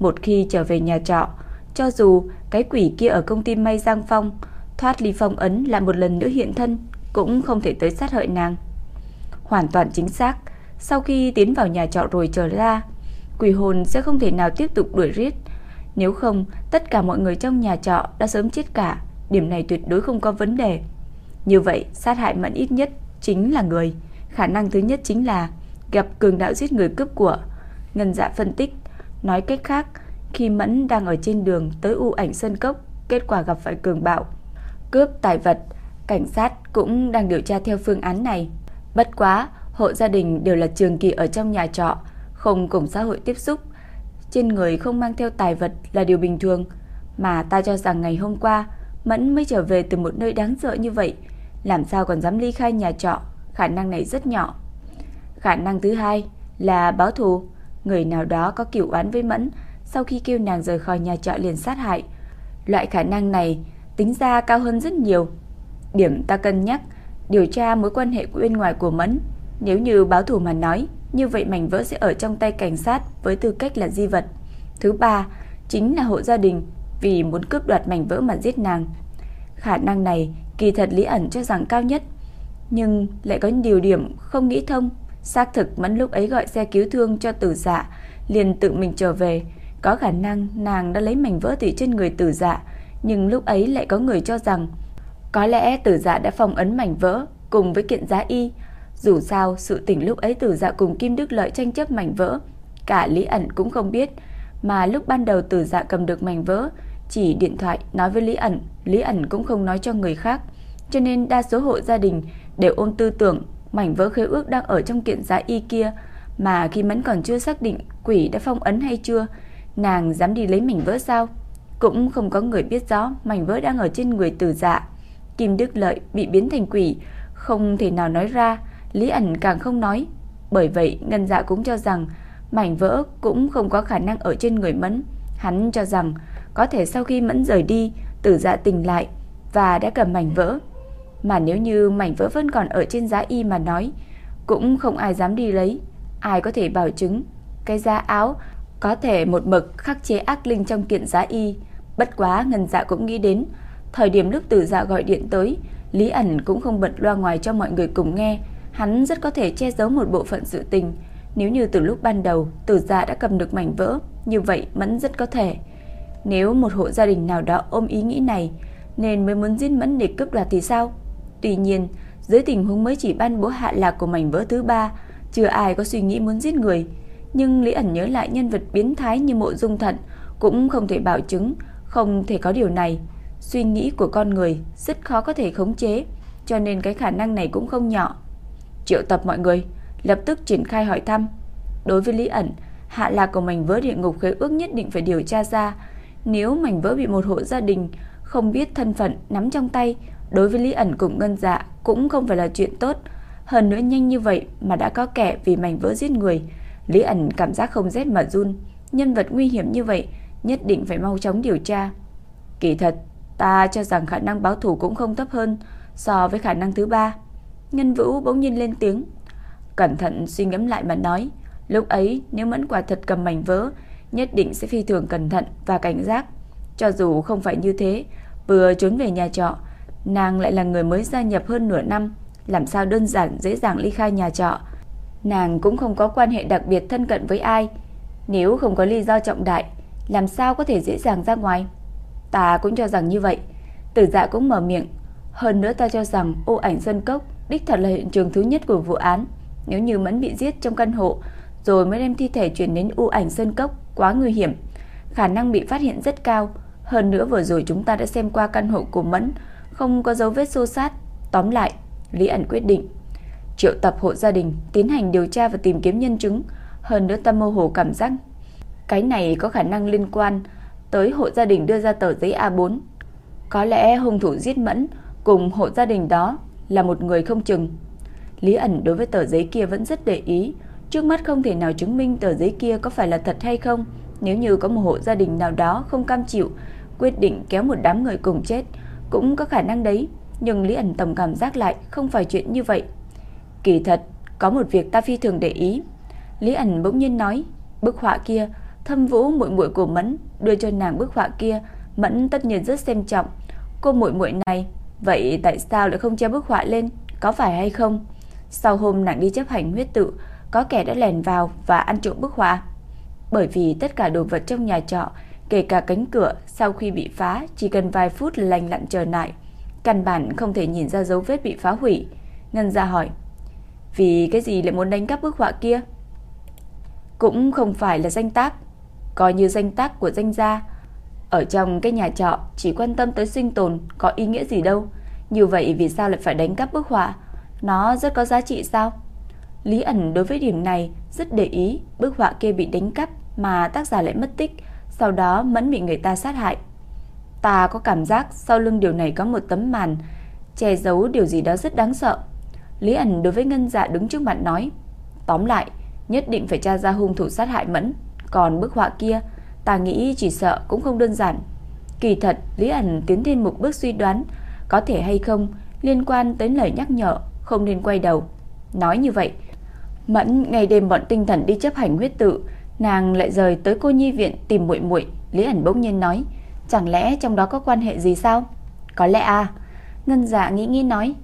Một khi trở về nhà trọ, cho dù cái quỷ kia ở công ty May Giang Phong thoát ly phong ấn lại một lần nữa hiện thân, cũng không thể tới sát hại nàng. Hoàn toàn chính xác, sau khi tiến vào nhà trọ rồi trở ra, quỷ hồn sẽ không thể nào tiếp tục đuổi riết. Nếu không, tất cả mọi người trong nhà trọ đã sớm chết cả, điểm này tuyệt đối không có vấn đề. Như vậy, sát hại Mẫn ít nhất chính là người. Khả năng thứ nhất chính là gặp cường đạo giết người cướp của. Ngân dạ phân tích, nói cách khác, khi Mẫn đang ở trên đường tới u ảnh sân cốc, kết quả gặp phải cường bạo, cướp tài vật, cảnh sát cũng đang điều tra theo phương án này. Bất quá, hộ gia đình đều là trường kỳ ở trong nhà trọ, không cùng xã hội tiếp xúc, trên người không mang theo tài vật là điều bình thường, mà ta cho rằng ngày hôm qua Mẫn mới trở về từ một nơi đáng sợ như vậy, làm sao còn dám ly khai nhà trọ, khả năng này rất nhỏ. Khả năng thứ hai là báo thù, người nào đó có cửu oán với Mẫn, sau khi kêu nàng rời khỏi nhà trọ liền sát hại. Loại khả năng này tính ra cao hơn rất nhiều. Điểm ta cân nhắc, điều tra mối quan hệ bên ngoài của Mẫn. Nếu như báo thủ mà nói, như vậy mảnh vỡ sẽ ở trong tay cảnh sát với tư cách là di vật. Thứ ba, chính là hộ gia đình vì muốn cướp đoạt mảnh vỡ mà giết nàng. Khả năng này kỳ thật Lý ẩn cho rằng cao nhất, nhưng lại có điều điểm không nghĩ thông. Xác thực Mẫn lúc ấy gọi xe cứu thương cho tử dạ, liền tự mình trở về. Có khả năng nàng đã lấy mảnh vỡ từ trên người tử dạ, nhưng lúc ấy lại có người cho rằng có lẽ tử dạ đã phong ấn mảnh vỡ cùng với kiện giá y. Dù sao, sự tình lúc ấy tử dạ cùng Kim Đức Lợi tranh chấp mảnh vỡ, cả Lý ẩn cũng không biết, mà lúc ban đầu tử dạ cầm được mảnh vỡ, chỉ điện thoại nói với Lý ẩn, Lý ẩn cũng không nói cho người khác, cho nên đa số hộ gia đình đều ôm tư tưởng mảnh vỡ khế ước đang ở trong kiện giá y kia, mà khi Mẫn còn chưa xác định quỷ đã phong ấn hay chưa, nàng dám đi lấy mảnh vỡ sao? Cũng không có người biết rõ mảnh vỡ đang ở trên người tử Dạ. Kim Đức Lợi bị biến thành quỷ, không thể nào nói ra, Lý ẩn càng không nói. Bởi vậy, Ngân Dạ cũng cho rằng mảnh vỡ cũng không có khả năng ở trên người Mẫn. Hắn cho rằng có thể sau khi Mẫn rời đi, Tử Dạ tỉnh lại và đã cầm mảnh vỡ. Mà nếu như mảnh vỡ vẫn còn ở trên giá y mà nói, cũng không ai dám đi lấy. Ai có thể bảo chứng cái giá áo có thể một mực khắc chế ác linh trong kiện giá y. Bất quá ngân dạ cũng nghĩ đến, thời điểm lúc tử dạ gọi điện tới, Lý ẩn cũng không bật loa ngoài cho mọi người cùng nghe, hắn rất có thể che giấu một bộ phận sự tình. Nếu như từ lúc ban đầu tử dạ đã cầm được mảnh vỡ, như vậy Mẫn rất có thể. Nếu một hộ gia đình nào đó ôm ý nghĩ này, nên mới muốn giết Mẫn để cướp đoạt thì sao? Tuy nhiên, dưới tình huống mới chỉ ban bố hạ lạc của mảnh vỡ thứ ba, chưa ai có suy nghĩ muốn giết người. Nhưng Lý ẩn nhớ lại nhân vật biến thái như mộ dung thận, cũng không thể bảo chứng, không thể có điều này. Suy nghĩ của con người rất khó có thể khống chế, cho nên cái khả năng này cũng không nhỏ. Triệu tập mọi người, lập tức triển khai hỏi thăm. Đối với Lý ẩn, hạ lạc của mảnh vỡ địa ngục khế ước nhất định phải điều tra ra. Nếu mảnh vỡ bị một hộ gia đình không biết thân phận nắm trong tay, đối với Lý ẩn cùng Ngân Dạ cũng không phải là chuyện tốt. Hơn nữa nhanh như vậy mà đã có kẻ vì mảnh vỡ giết người, Lý ẩn cảm giác không rét mà run, nhân vật nguy hiểm như vậy nhất định phải mau chóng điều tra. Kỳ thật, ta cho rằng khả năng báo thủ cũng không thấp hơn so với khả năng thứ ba. Ngân Vũ bỗng nhiên lên tiếng, cẩn thận suy ngẫm lại mà nói, lúc ấy nếu Mẫn quả thật cầm mảnh vỡ, nhất định sẽ phi thường cẩn thận và cảnh giác. Cho dù không phải như thế, vừa trốn về nhà trọ, nàng lại là người mới gia nhập hơn nửa năm, làm sao đơn giản dễ dàng ly khai nhà trọ. Nàng cũng không có quan hệ đặc biệt thân cận với ai, nếu không có lý do trọng đại, làm sao có thể dễ dàng ra ngoài? Ta cũng cho rằng như vậy. Tử Dạ cũng mở miệng, hơn nữa ta cho rằng ô ảnh Sơn Cốc đích thật là hiện trường thứ nhất của vụ án. Nếu như Mẫn bị giết trong căn hộ, rồi mới đem thi thể chuyển đến ô ảnh Sơn Cốc, quá nguy hiểm. Khả năng bị phát hiện rất cao. Hơn nữa vừa rồi chúng ta đã xem qua căn hộ của Mẫn, không có dấu vết xô sát. Tóm lại, Lý ẩn quyết định triệu tập hộ gia đình tiến hành điều tra và tìm kiếm nhân chứng. Hơn nữa ta mơ hồ cảm giác cái này có khả năng liên quan tới hộ gia đình đưa ra tờ giấy A4. Có lẽ hung thủ giết Mẫn cùng hộ gia đình đó là một người không chừng. Lý ẩn đối với tờ giấy kia vẫn rất để ý, trước mắt không thể nào chứng minh tờ giấy kia có phải là thật hay không. Nếu như có một hộ gia đình nào đó không cam chịu, quyết định kéo một đám người cùng chết, cũng có khả năng đấy, nhưng Lý ẩn tổng cảm giác lại không phải chuyện như vậy. Kỳ thật, có một việc ta phi thường để ý. Lý ẩn bỗng nhiên nói, bức họa kia, thâm vũ muội muội của Mẫn đưa cho nàng bức họa kia, Mẫn tất nhiên rất xem trọng. Cô muội muội này, vậy tại sao lại không treo bức họa lên, có phải hay không? Sau hôm nàng đi chấp hành huyết tự, có kẻ đã lèn vào và ăn trộm bức họa. Bởi vì tất cả đồ vật trong nhà trọ, kể cả cánh cửa sau khi bị phá chỉ cần vài phút lành lặn trở lại, căn bản không thể nhìn ra dấu vết bị phá hủy. Ngân ra hỏi, vì cái gì lại muốn đánh cắp bức họa kia? Cũng không phải là danh tác, coi như danh tác của danh gia. Ở trong cái nhà trọ chỉ quan tâm tới sinh tồn có ý nghĩa gì đâu. Như vậy vì sao lại phải đánh cắp bức họa? Nó rất có giá trị sao? Lý ẩn đối với điểm này rất để ý, bức họa kia bị đánh cắp mà tác giả lại mất tích, sau đó mẫn bị người ta sát hại. Ta có cảm giác sau lưng điều này có một tấm màn che giấu điều gì đó rất đáng sợ. Lý ẩn đối với ngân dạ đứng trước mặt nói, tóm lại, nhất định phải tra ra hung thủ sát hại mẫn, còn bức họa kia, ta nghĩ chỉ sợ cũng không đơn giản. Kỳ thật, Lý ẩn tiến thêm một bước suy đoán, có thể hay không liên quan tới lời nhắc nhở không nên quay đầu. Nói như vậy, Mẫn ngày đêm bọn tinh thần đi chấp hành huyết tự, nàng lại rời tới cô nhi viện tìm muội muội. Lý ẩn bỗng nhiên nói, chẳng lẽ trong đó có quan hệ gì sao? Có lẽ à. Ngân Dạ nghĩ nghĩ nói,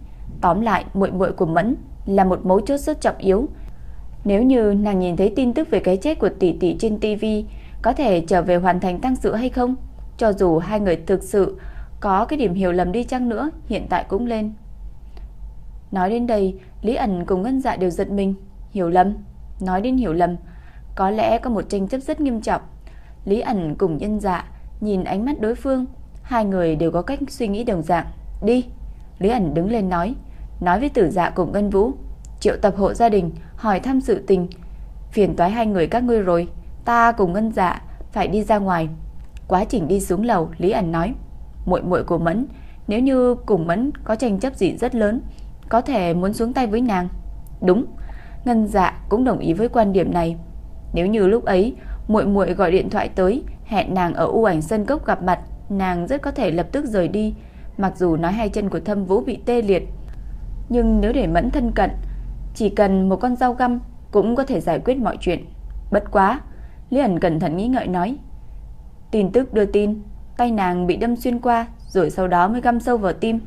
tóm lại muội muội của Mẫn là một mấu chốt rất trọng yếu. Nếu như nàng nhìn thấy tin tức về cái chết của tỷ tỷ trên tivi có thể trở về hoàn thành tăng sự hay không? Cho dù hai người thực sự có cái điểm hiểu lầm đi chăng nữa, hiện tại cũng lên. Nói đến đây, Lý ẩn cùng Ngân Dạ đều giật mình. Hiểu lầm? Nói đến hiểu lầm, có lẽ có một tranh chấp rất nghiêm trọng. Lý ẩn cùng Nhân Dạ nhìn ánh mắt đối phương, hai người đều có cách suy nghĩ đồng dạng. Đi. Lý ẩn đứng lên nói, nói với Tử Dạ cùng Ngân Vũ, triệu tập hộ gia đình hỏi thăm sự tình. Phiền toái hai người các ngươi rồi, ta cùng Ngân Dạ phải đi ra ngoài. Quá trình đi xuống lầu, Lý ẩn nói, muội muội của Mẫn, nếu như cùng Mẫn có tranh chấp gì rất lớn, có thể muốn xuống tay với nàng. Đúng, Ngân Dạ cũng đồng ý với quan điểm này. Nếu như lúc ấy muội muội gọi điện thoại tới, hẹn nàng ở U ảnh sân cốc gặp mặt, nàng rất có thể lập tức rời đi, mặc dù nói hai chân của Thâm Vũ bị tê liệt, nhưng nếu để Mẫn thân cận, chỉ cần một con dao găm cũng có thể giải quyết mọi chuyện. Bất quá, Lý ẩn cẩn thận nghĩ ngợi nói, tin tức đưa tin, tay nàng bị đâm xuyên qua, rồi sau đó mới găm sâu vào tim.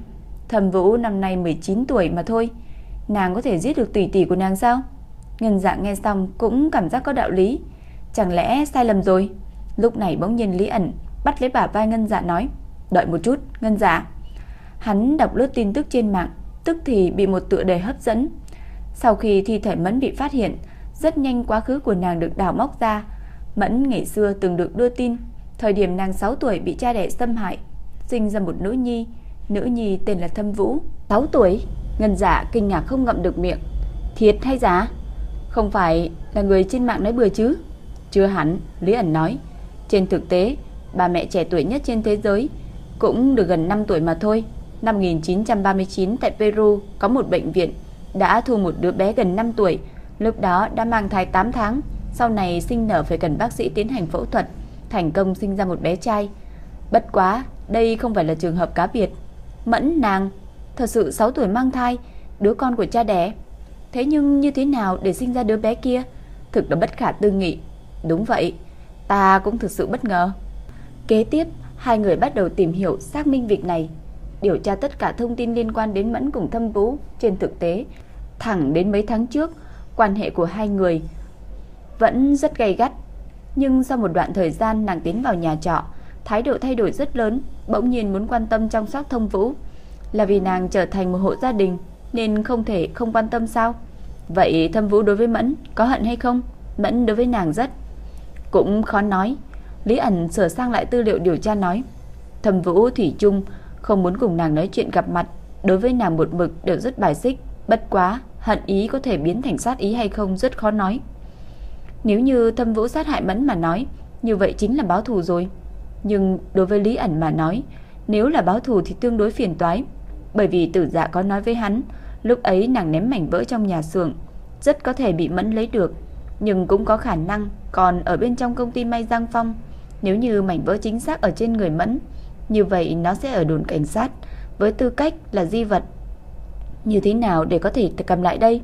Thẩm Vũ năm nay 19 tuổi mà thôi, nàng có thể giết được tỷ tỷ của nàng sao? Ngân Dạ nghe xong cũng cảm giác có đạo lý, chẳng lẽ sai lầm rồi? Lúc này bỗng nhiên Lý ẩn bắt lấy bả vai Ngân Dạ nói, đợi một chút, Ngân Dạ. Hắn đọc lướt tin tức trên mạng, tức thì bị một tựa đề hấp dẫn. Sau khi thi thể Mẫn bị phát hiện, rất nhanh quá khứ của nàng được đào móc ra. Mẫn ngày xưa từng được đưa tin, thời điểm nàng 6 tuổi bị cha đẻ xâm hại, sinh ra một nữ nhi, nữ nhi tên là Thâm Vũ. 6 tuổi? Ngân giả kinh ngạc không ngậm được miệng. Thiệt hay giả? Không phải là người trên mạng nói bừa chứ? Chưa hẳn, Lý ẩn nói. Trên thực tế, bà mẹ trẻ tuổi nhất trên thế giới cũng được gần 5 tuổi mà thôi. Năm 1939 tại Peru có một bệnh viện đã thu một đứa bé gần 5 tuổi, lúc đó đã mang thai 8 tháng, sau này sinh nở phải cần bác sĩ tiến hành phẫu thuật, thành công sinh ra một bé trai. Bất quá, đây không phải là trường hợp cá biệt. Mẫn nàng thật sự 6 tuổi mang thai, đứa con của cha đẻ. Thế nhưng như thế nào để sinh ra đứa bé kia? Thực là bất khả tư nghị. Đúng vậy, ta cũng thực sự bất ngờ. Kế tiếp, hai người bắt đầu tìm hiểu xác minh việc này, điều tra tất cả thông tin liên quan đến Mẫn cùng Thâm Vũ. Trên thực tế, thẳng đến mấy tháng trước, quan hệ của hai người vẫn rất gay gắt. Nhưng sau một đoạn thời gian nàng tiến vào nhà trọ, thái độ thay đổi rất lớn, bỗng nhiên muốn quan tâm chăm sóc Thông Vũ. Là vì nàng trở thành một hộ gia đình nên không thể không quan tâm sao? Vậy Thâm Vũ đối với Mẫn có hận hay không? Mẫn đối với nàng rất cũng khó nói. Lý ẩn sửa sang lại tư liệu điều tra nói, Thâm Vũ thủy chung không muốn cùng nàng nói chuyện gặp mặt, đối với nàng một mực đều rất bài xích, bất quá hận ý có thể biến thành sát ý hay không rất khó nói. Nếu như Thâm Vũ sát hại Mẫn mà nói, như vậy chính là báo thù rồi. Nhưng đối với Lý ẩn mà nói, nếu là báo thù thì tương đối phiền toái, bởi vì Tử Dạ có nói với hắn, lúc ấy nàng ném mảnh vỡ trong nhà xưởng, rất có thể bị Mẫn lấy được, nhưng cũng có khả năng còn ở bên trong công ty May Giang Phong. Nếu như mảnh vỡ chính xác ở trên người Mẫn, như vậy nó sẽ ở đồn cảnh sát với tư cách là di vật. Như thế nào để có thể cầm lại đây?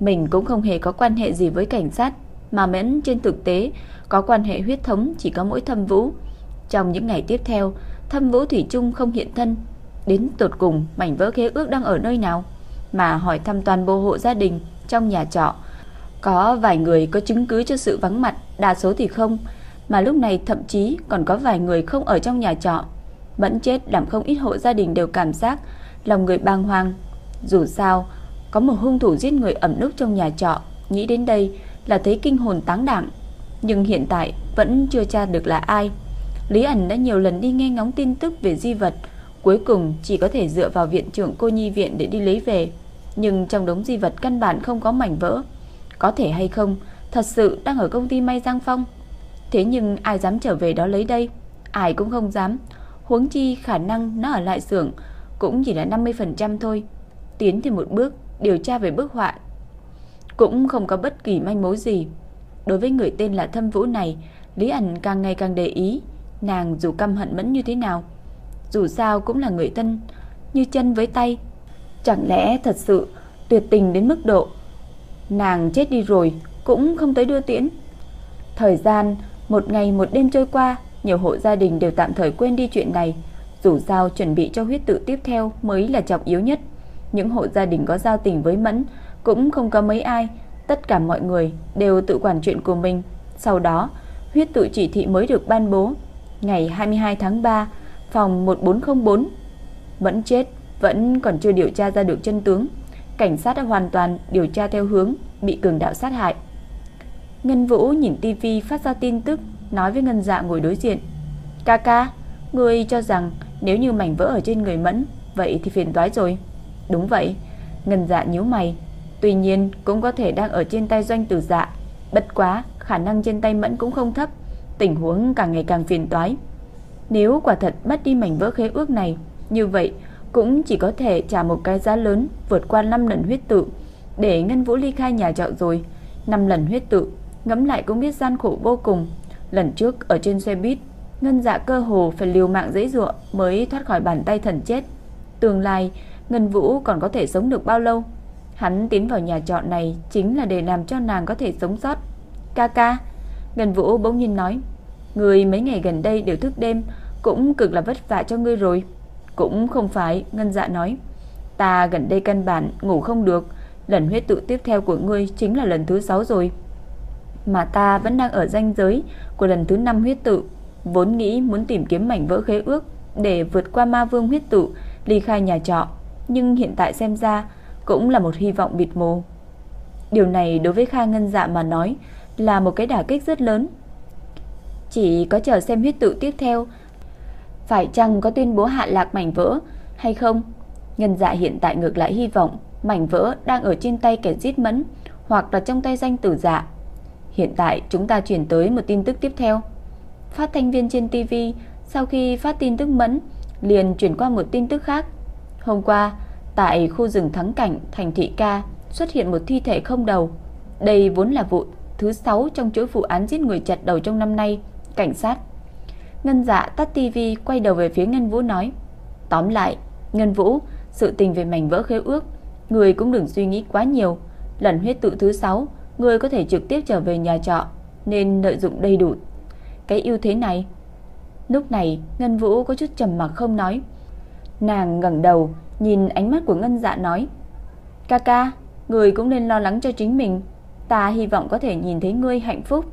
Mình cũng không hề có quan hệ gì với cảnh sát, mà Mẫn trên thực tế có quan hệ huyết thống chỉ có mỗi Thâm Vũ. Trong những ngày tiếp theo, Thâm Vũ Thủy Trung không hiện thân, Đến tột cùng mảnh vỡ khế ước đang ở nơi nào Mà hỏi thăm toàn bộ hộ gia đình Trong nhà trọ. Có vài người có chứng cứ cho sự vắng mặt, Đa số thì không, Mà lúc này thậm chí còn có vài người không ở trong nhà trọ. Vẫn chết làm không ít hộ gia đình đều cảm giác Lòng người bàng hoàng. Dù sao, Có một hung thủ giết người ẩm núp trong nhà trọ, Nghĩ đến đây là thấy kinh hồn táng đảng. Nhưng hiện tại vẫn chưa tra được là ai. Lý ẩn đã nhiều lần đi nghe ngóng tin tức về di vật Cuối cùng chỉ có thể dựa vào viện trưởng cô nhi viện để đi lấy về. Nhưng trong đống di vật căn bản không có mảnh vỡ. Có thể hay không Thật sự đang ở công ty May Giang Phong. Thế nhưng ai dám trở về đó lấy đây? Ai cũng không dám. Huống chi khả năng nó ở lại xưởng Cũng chỉ là 50% thôi. Tiến thêm một bước Điều tra về bức họa Cũng không có bất kỳ manh mối gì. Đối với người tên là Thâm Vũ này Lý ẩn càng ngày càng để ý Nàng dù căm hận Mẫn như thế nào, dù sao cũng là người thân, như chân với tay. Chẳng lẽ thật sự tuyệt tình đến mức độ nàng chết đi rồi cũng không tới đưa tiễn. Thời gian một ngày một đêm trôi qua, nhiều hộ gia đình đều tạm thời quên đi chuyện này, dù sao chuẩn bị cho huyết tự tiếp theo mới là trọng yếu nhất. Những hộ gia đình có giao tình với Mẫn cũng không có mấy ai, tất cả mọi người đều tự quản chuyện của mình. Sau đó, huyết tự chỉ thị mới được ban bố. Ngày 22 tháng 3, phòng 1404 vẫn chết, vẫn còn chưa điều tra ra được chân tướng. Cảnh sát đã hoàn toàn điều tra theo hướng bị cường đạo sát hại. Ngân Vũ nhìn tivi phát ra tin tức, nói với Ngân Dạ ngồi đối diện. Ca ca, người cho rằng nếu như mảnh vỡ ở trên người Mẫn, vậy thì phiền toái rồi. Đúng vậy, Ngân Dạ nhíu mày. Tuy nhiên cũng có thể đang ở trên tay doanh tử dạ. Bất quá, khả năng trên tay Mẫn cũng không thấp. Tình huống càng ngày càng phiền toái. Nếu quả thật bắt đi mảnh vỡ khế ước này, như vậy cũng chỉ có thể trả một cái giá lớn vượt qua 5 lần huyết tự để Ngân Vũ ly khai nhà trọ rồi. 5 lần huyết tự, ngẫm lại cũng biết gian khổ vô cùng. Lần trước ở trên xe buýt, Ngân Dạ cơ hồ phải liều mạng dãy dụa mới thoát khỏi bàn tay thần chết. Tương lai, Ngân Vũ còn có thể sống được bao lâu? Hắn tiến vào nhà trọ này chính là để làm cho nàng có thể sống sót. Ca ca, Ngân Vũ bỗng nhiên nói, người mấy ngày gần đây đều thức đêm, cũng cực là vất vả cho ngươi rồi. Cũng không phải, Ngân Dạ nói. Ta gần đây căn bản ngủ không được, lần huyết tự tiếp theo của ngươi chính là lần thứ 6 rồi. Mà ta vẫn đang ở ranh giới của lần thứ 5 huyết tự, vốn nghĩ muốn tìm kiếm mảnh vỡ khế ước để vượt qua ma vương huyết tự, ly khai nhà trọ, nhưng hiện tại xem ra cũng là một hy vọng bịt mù. Điều này đối với Kha Ngân Dạ mà nói là một cái đả kích rất lớn. Chỉ có chờ xem huyết tự tiếp theo phải chăng có tuyên bố hạ lạc mảnh vỡ hay không? Nhân dạ hiện tại ngược lại hy vọng mảnh vỡ đang ở trên tay kẻ giết mẫn hoặc là trong tay danh tử dạ. Hiện tại chúng ta chuyển tới một tin tức tiếp theo. Phát thanh viên trên TV sau khi phát tin tức mẫn liền chuyển qua một tin tức khác. Hôm qua, tại khu rừng thắng cảnh thành thị ca xuất hiện một thi thể không đầu. Đây vốn là vụ thứ 6 trong chuỗi vụ án giết người chặt đầu trong năm nay. Cảnh sát Ngân dạ tắt tivi quay đầu về phía Ngân Vũ nói, Tóm lại, Ngân Vũ, Sự tình về mảnh vỡ khế ước, Người cũng đừng suy nghĩ quá nhiều. Lần huyết tự thứ 6 Người có thể trực tiếp trở về nhà trọ, Nên lợi dụng đầy đủ. Cái ưu thế này, Lúc này Ngân Vũ có chút trầm mặc không nói. Nàng ngẩng đầu, Nhìn ánh mắt của Ngân dạ nói, Ca ca, Người cũng nên lo lắng cho chính mình. Ta hy vọng có thể nhìn thấy ngươi hạnh phúc.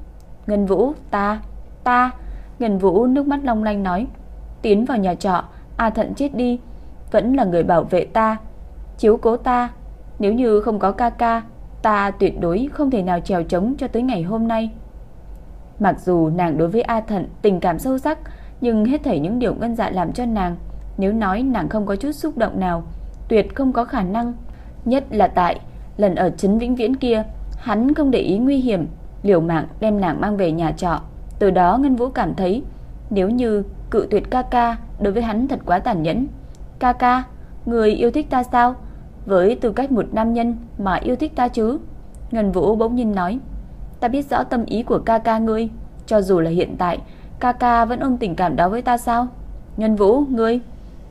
Ngân Vũ, ta Ta Ngân Vũ nước mắt long lanh nói, Tiến vào nhà trọ, A Thận chết đi, Vẫn là người bảo vệ ta, Chiếu cố ta. Nếu như không có ca ca, Ta tuyệt đối không thể nào trèo trống cho tới ngày hôm nay. Mặc dù nàng đối với A Thận tình cảm sâu sắc, Nhưng hết thảy những điều ngân dạ làm cho nàng, Nếu nói nàng không có chút xúc động nào, Tuyệt không có khả năng. Nhất là tại lần ở trấn Vĩnh Viễn kia, Hắn không để ý nguy hiểm, Liều mạng đem nàng mang về nhà trọ từ đó Ngân Vũ cảm thấy nếu như cự tuyệt ca ca đối với hắn thật quá tàn nhẫn. Ca ca, người yêu thích ta sao? Với tư cách một nam nhân mà yêu thích ta chứ? Ngân Vũ bỗng nhiên nói. Ta biết rõ tâm ý của ca ca ngươi. Cho dù là hiện tại, ca ca vẫn ôm tình cảm đó với ta sao? Ngân Vũ, ngươi,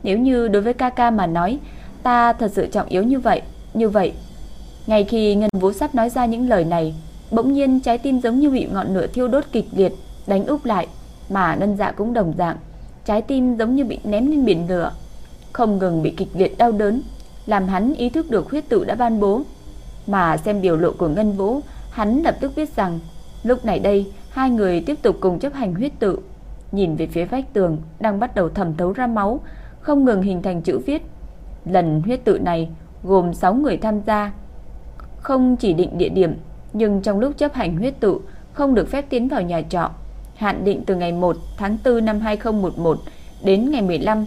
nếu như đối với ca ca mà nói, ta thật sự trọng yếu như vậy, như vậy. Ngay khi Ngân Vũ sắp nói ra những lời này, bỗng nhiên trái tim giống như bị ngọn lửa thiêu đốt kịch liệt, đánh úp lại, mà Ngân Dạ cũng đồng dạng, trái tim giống như bị ném lên biển lửa, không ngừng bị kịch liệt đau đớn, làm hắn ý thức được huyết tự đã ban bố. Mà xem biểu lộ của Ngân Vũ, hắn lập tức biết rằng, lúc này đây, hai người tiếp tục cùng chấp hành huyết tự. Nhìn về phía vách tường đang bắt đầu thẩm thấu ra máu, không ngừng hình thành chữ viết. Lần huyết tự này gồm 6 người tham gia, không chỉ định địa điểm, nhưng trong lúc chấp hành huyết tự không được phép tiến vào nhà trọ hạn định từ ngày 1 tháng 4 năm 2011 đến ngày 15.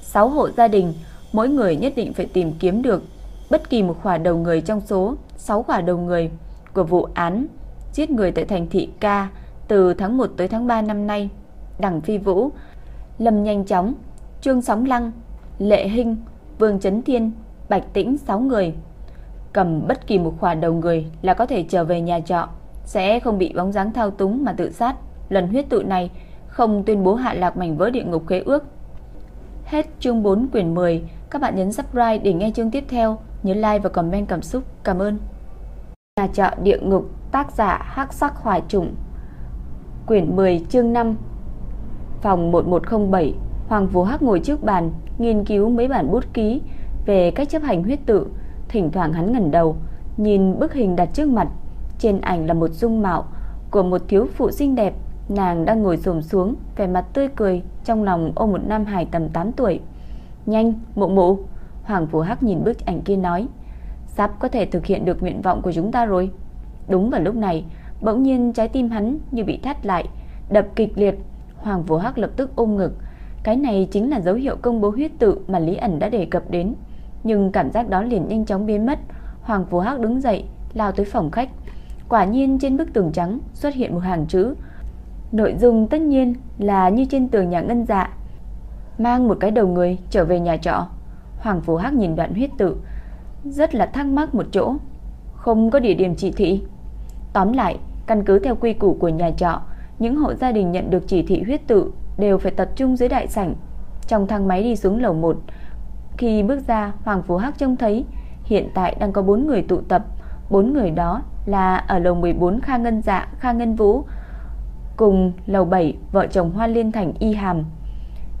6 hộ gia đình, mỗi người nhất định phải tìm kiếm được bất kỳ một khỏa đầu người trong số 6 khỏa đầu người của vụ án giết người tại thành thị Ca từ tháng 1 tới tháng 3 năm nay. Đặng Phi Vũ, Lâm Nhanh Chóng, Trương Sóng Lăng, Lệ Hinh, Vương Chấn Thiên, Bạch Tĩnh 6 người. Cầm bất kỳ một khỏa đầu người là có thể trở về nhà trọ, sẽ không bị bóng dáng thao túng mà tự sát lần huyết tự này không tuyên bố hạ lạc mảnh vỡ địa ngục khế ước. Hết chương 4 quyển 10, các bạn nhấn subscribe để nghe chương tiếp theo, nhớ like và comment cảm xúc. Cảm ơn. Nhà trọ địa ngục, tác giả Hắc Sắc Hỏa Trùng. Quyển 10 chương 5. Phòng 1107, Hoàng Vũ Hắc ngồi trước bàn, nghiên cứu mấy bản bút ký về cách chấp hành huyết tự, thỉnh thoảng hắn ngẩng đầu, nhìn bức hình đặt trước mặt, trên ảnh là một dung mạo của một thiếu phụ xinh đẹp, nàng đang ngồi xổm xuống, vẻ mặt tươi cười, trong lòng ôm một nam hài tầm 8 tuổi. "Nhanh, Mộ Mộ." Hoàng Vũ Hắc nhìn bức ảnh kia nói, "Sắp có thể thực hiện được nguyện vọng của chúng ta rồi." Đúng vào lúc này, bỗng nhiên trái tim hắn như bị thắt lại, đập kịch liệt. Hoàng Vũ Hắc lập tức ôm ngực, cái này chính là dấu hiệu công bố huyết tự mà Lý ẩn đã đề cập đến. Nhưng cảm giác đó liền nhanh chóng biến mất. Hoàng Vũ Hắc đứng dậy, lao tới phòng khách. Quả nhiên trên bức tường trắng xuất hiện một hàng chữ. Nội dung tất nhiên là như trên tường nhà ngân dạ. Mang một cái đầu người trở về nhà trọ. Hoàng Vũ Hắc nhìn đoạn huyết tự, rất là thắc mắc một chỗ. Không có địa điểm chỉ thị. Tóm lại, căn cứ theo quy củ của nhà trọ, những hộ gia đình nhận được chỉ thị huyết tự đều phải tập trung dưới đại sảnh. Trong thang máy đi xuống lầu 1, khi bước ra, Hoàng Phú Hắc trông thấy hiện tại đang có 4 người tụ tập, bốn người đó là ở lầu 14 Kha Ngân Dạ, Kha Ngân Vũ cùng lầu 7 vợ chồng Hoa Liên Thành Y Hàm.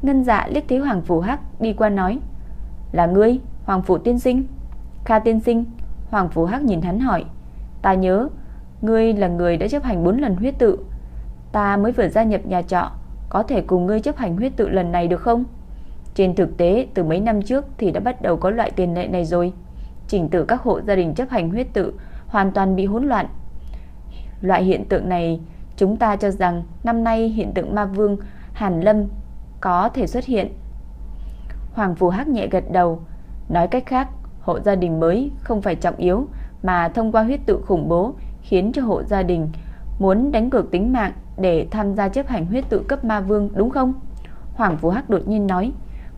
Ngân Dạ liếc thấy Hoàng phủ Hắc đi qua nói: "Là ngươi, Hoàng phủ tiên sinh?" "Kha tiên sinh." Hoàng phủ Hắc nhìn hắn hỏi: "Ta nhớ ngươi là người đã chấp hành 4 lần huyết tự, ta mới vừa gia nhập nhà trọ, có thể cùng ngươi chấp hành huyết tự lần này được không?" Trên thực tế, từ mấy năm trước thì đã bắt đầu có loại tiền lệ này rồi. Trình tự các hộ gia đình chấp hành huyết tự hoàn toàn bị hỗn loạn. Loại hiện tượng này, chúng ta cho rằng năm nay hiện tượng ma vương Hàn Lâm có thể xuất hiện. Hoàng Phù Hắc nhẹ gật đầu, nói cách khác, hộ gia đình mới không phải trọng yếu mà thông qua huyết tự khủng bố khiến cho hộ gia đình muốn đánh cược tính mạng để tham gia chấp hành huyết tự cấp ma vương đúng không? Hoàng Phù Hắc đột nhiên nói,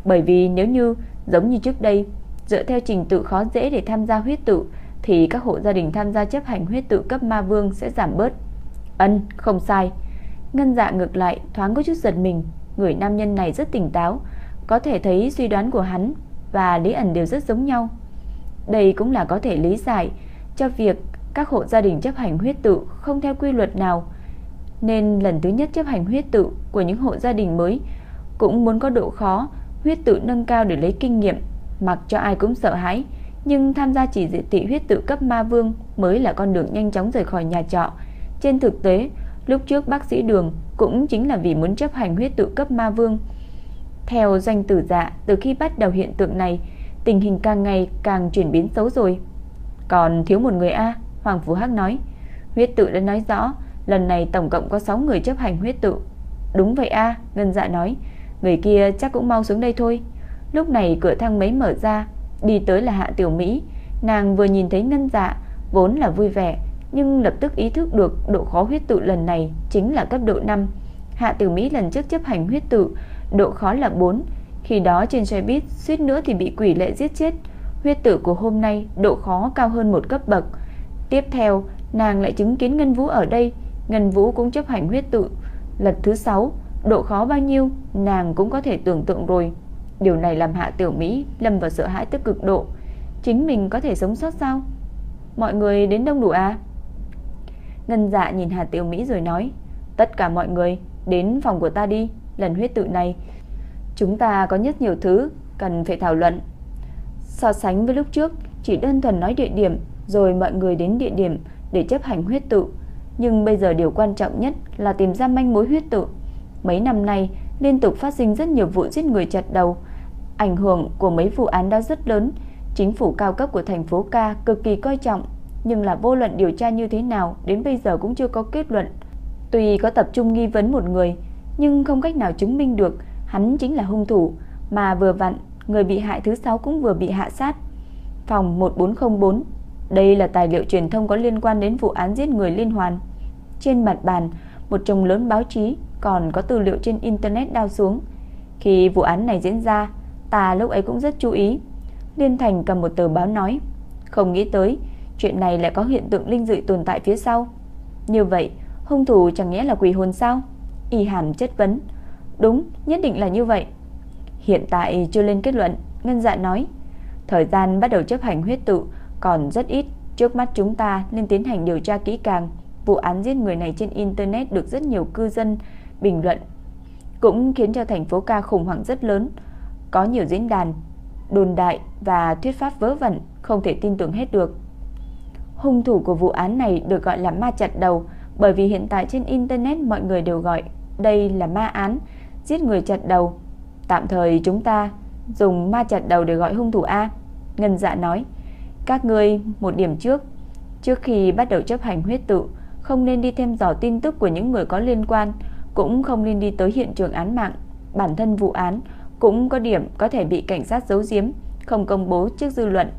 bởi vì nếu như giống như trước đây, dựa theo trình tự khó dễ để tham gia huyết tự thì các hộ gia đình tham gia chấp hành huyết tự cấp ma vương sẽ giảm bớt. Ân, không sai. Ngân Dạ ngược lại thoáng có chút giật mình, người nam nhân này rất tỉnh táo, có thể thấy suy đoán của hắn và Lý ẩn đều rất giống nhau. Đây cũng là có thể lý giải cho việc các hộ gia đình chấp hành huyết tự không theo quy luật nào, nên lần thứ nhất chấp hành huyết tự của những hộ gia đình mới cũng muốn có độ khó huyết tự nâng cao để lấy kinh nghiệm, mặc cho ai cũng sợ hãi, nhưng tham gia chỉ diện tị huyết tự cấp ma vương mới là con đường nhanh chóng rời khỏi nhà trọ. Trên thực tế, lúc trước bác sĩ Đường cũng chính là vì muốn chấp hành huyết tự cấp ma vương. Theo danh tử dạ, từ khi bắt đầu hiện tượng này, tình hình càng ngày càng chuyển biến xấu rồi. Còn thiếu một người A, Hoàng Phú Hắc nói. Huyết tự đã nói rõ, lần này tổng cộng có 6 người chấp hành huyết tự. Đúng vậy A, Ngân Dạ nói. Người kia chắc cũng mau xuống đây thôi Lúc này cửa thang máy mở ra Đi tới là Hạ Tiểu Mỹ Nàng vừa nhìn thấy ngân dạ Vốn là vui vẻ nhưng lập tức ý thức được độ khó huyết tự lần này Chính là cấp độ 5 Hạ Tiểu Mỹ lần trước chấp hành huyết tự, Độ khó là 4 Khi đó trên xe buýt, suýt nữa thì bị quỷ lệ giết chết. Huyết tự của hôm nay độ khó cao hơn một cấp bậc. Tiếp theo, nàng lại chứng kiến Ngân Vũ ở đây. Ngân Vũ cũng chấp hành huyết tự. Lần thứ 6 Độ khó bao nhiêu, Nàng cũng có thể tưởng tượng rồi. Điều này làm hạ tiểu Mỹ lâm vào sợ hãi tức cực độ. Chính mình có thể sống sót sao? Mọi người đến đông đủ à? Ngân dạ nhìn Hà Tiểu Mỹ rồi nói Tất cả mọi người đến phòng của ta đi Lần huyết tự này. Chúng ta có rất nhiều thứ Cần phải thảo luận. So sánh với lúc trước Chỉ đơn thuần nói địa điểm Rồi mọi người đến địa điểm để chấp hành huyết tự. Nhưng bây giờ điều quan trọng nhất Là tìm ra manh mối huyết tự. Mấy năm nay liên tục phát sinh rất nhiều vụ giết người chặt đầu, ảnh hưởng của mấy vụ án đó rất lớn. Chính phủ cao cấp của thành phố Ca cực kỳ coi trọng, nhưng là vô luận điều tra như thế nào đến bây giờ cũng chưa có kết luận. Tuy có tập trung nghi vấn một người, nhưng không cách nào chứng minh được hắn chính là hung thủ, mà vừa vặn người bị hại thứ sáu cũng vừa bị hạ sát. Phòng 1404 Đây là tài liệu truyền thông có liên quan đến vụ án giết người liên hoàn. Trên mặt bàn, một chồng lớn báo chí còn có tư liệu trên internet đao xuống. Khi vụ án này diễn ra, ta lúc ấy cũng rất chú ý. Liên Thành cầm một tờ báo nói, không nghĩ tới chuyện này lại có hiện tượng linh dị tồn tại phía sau. Như vậy, hung thủ chẳng nhẽ là quỷ hồn sao? Y Hàm chất vấn. Đúng, nhất định là như vậy. Hiện tại chưa lên kết luận, Ngân Dạ nói. Thời gian bắt đầu chấp hành huyết tự còn rất ít, trước mắt chúng ta nên tiến hành điều tra kỹ càng. Vụ án giết người này trên internet được rất nhiều cư dân bình luận, cũng khiến cho thành phố ca khủng hoảng rất lớn. Có nhiều diễn đàn, đồn đại và thuyết pháp vớ vẩn, không thể tin tưởng hết được. Hung thủ của vụ án này được gọi là ma chặt đầu, bởi vì hiện tại trên internet mọi người đều gọi đây là ma án, giết người chặt đầu. Tạm thời chúng ta dùng ma chặt đầu để gọi hung thủ A. Ngân dạ nói, các ngươi một điểm trước, trước khi bắt đầu chấp hành huyết tự, không nên đi thêm dò tin tức của những người có liên quan, cũng không nên đi tới hiện trường án mạng. Bản thân vụ án cũng có điểm có thể bị cảnh sát giấu giếm, không công bố trước dư luận,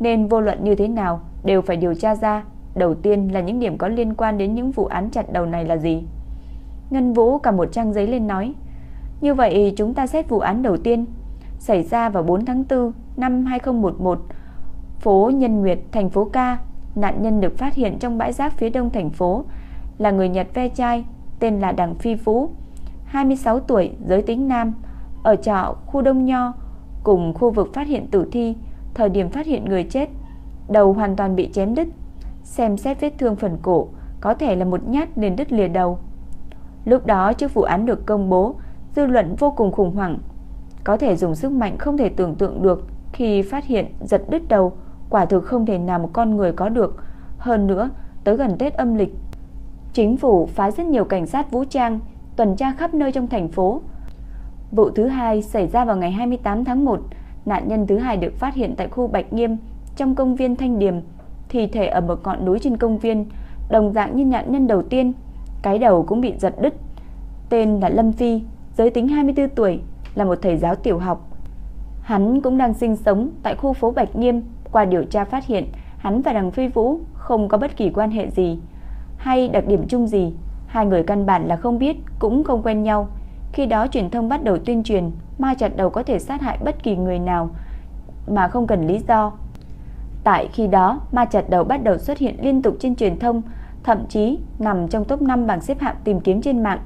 nên vô luận như thế nào đều phải điều tra ra. Đầu tiên là những điểm có liên quan đến những vụ án chặt đầu này là gì. Ngân Vũ cầm một trang giấy lên nói, như vậy chúng ta xét vụ án đầu tiên xảy ra vào 4 tháng 4 năm 2011, phố Nhân Nguyệt, thành phố Ca. Nạn nhân được phát hiện trong bãi rác phía đông thành phố là người Nhật ve chai tên là Đằng Phi Phú, 26 tuổi, giới tính nam, ở trọ khu Đông Nho, cùng khu vực phát hiện tử thi, thời điểm phát hiện người chết, đầu hoàn toàn bị chém đứt, xem xét vết thương phần cổ, có thể là một nhát liền đứt lìa đầu. Lúc đó trước vụ án được công bố, dư luận vô cùng khủng hoảng, có thể dùng sức mạnh không thể tưởng tượng được khi phát hiện giật đứt đầu, quả thực không thể nào một con người có được. Hơn nữa, tới gần Tết âm lịch, chính phủ phái rất nhiều cảnh sát vũ trang tuần tra khắp nơi trong thành phố. Vụ thứ hai xảy ra vào ngày 28 tháng 1, nạn nhân thứ hai được phát hiện tại khu Bạch Nghiêm trong công viên Thanh Điềm, thi thể ở một ngọn núi trên công viên, đồng dạng như nạn nhân đầu tiên, cái đầu cũng bị giật đứt. Tên là Lâm Phi, giới tính 24 tuổi, là một thầy giáo tiểu học. Hắn cũng đang sinh sống tại khu phố Bạch Nghiêm, qua điều tra phát hiện hắn và Đằng Phi Vũ không có bất kỳ quan hệ gì hay đặc điểm chung gì, hai người căn bản là không biết, cũng không quen nhau. Khi đó truyền thông bắt đầu tuyên truyền ma chặt đầu có thể sát hại bất kỳ người nào mà không cần lý do. Tại khi đó, ma chặt đầu bắt đầu xuất hiện liên tục trên truyền thông, thậm chí nằm trong top 5 bảng xếp hạng tìm kiếm trên mạng.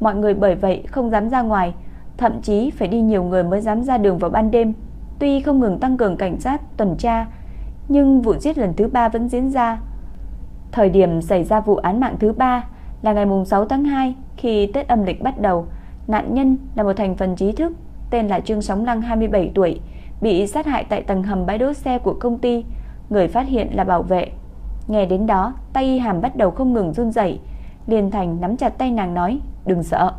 Mọi người bởi vậy không dám ra ngoài, thậm chí phải đi nhiều người mới dám ra đường vào ban đêm. Tuy không ngừng tăng cường cảnh sát, tuần tra, nhưng vụ giết lần thứ ba vẫn diễn ra. Thời điểm xảy ra vụ án mạng thứ ba là ngày mùng 6 tháng 2 khi Tết âm lịch bắt đầu. Nạn nhân là một thành phần trí thức tên là Trương Sóng Lăng 27 tuổi, bị sát hại tại tầng hầm bãi đỗ xe của công ty. Người phát hiện là bảo vệ. Nghe đến đó, tay y hàm bắt đầu không ngừng run rẩy. Liên Thành nắm chặt tay nàng nói, đừng sợ.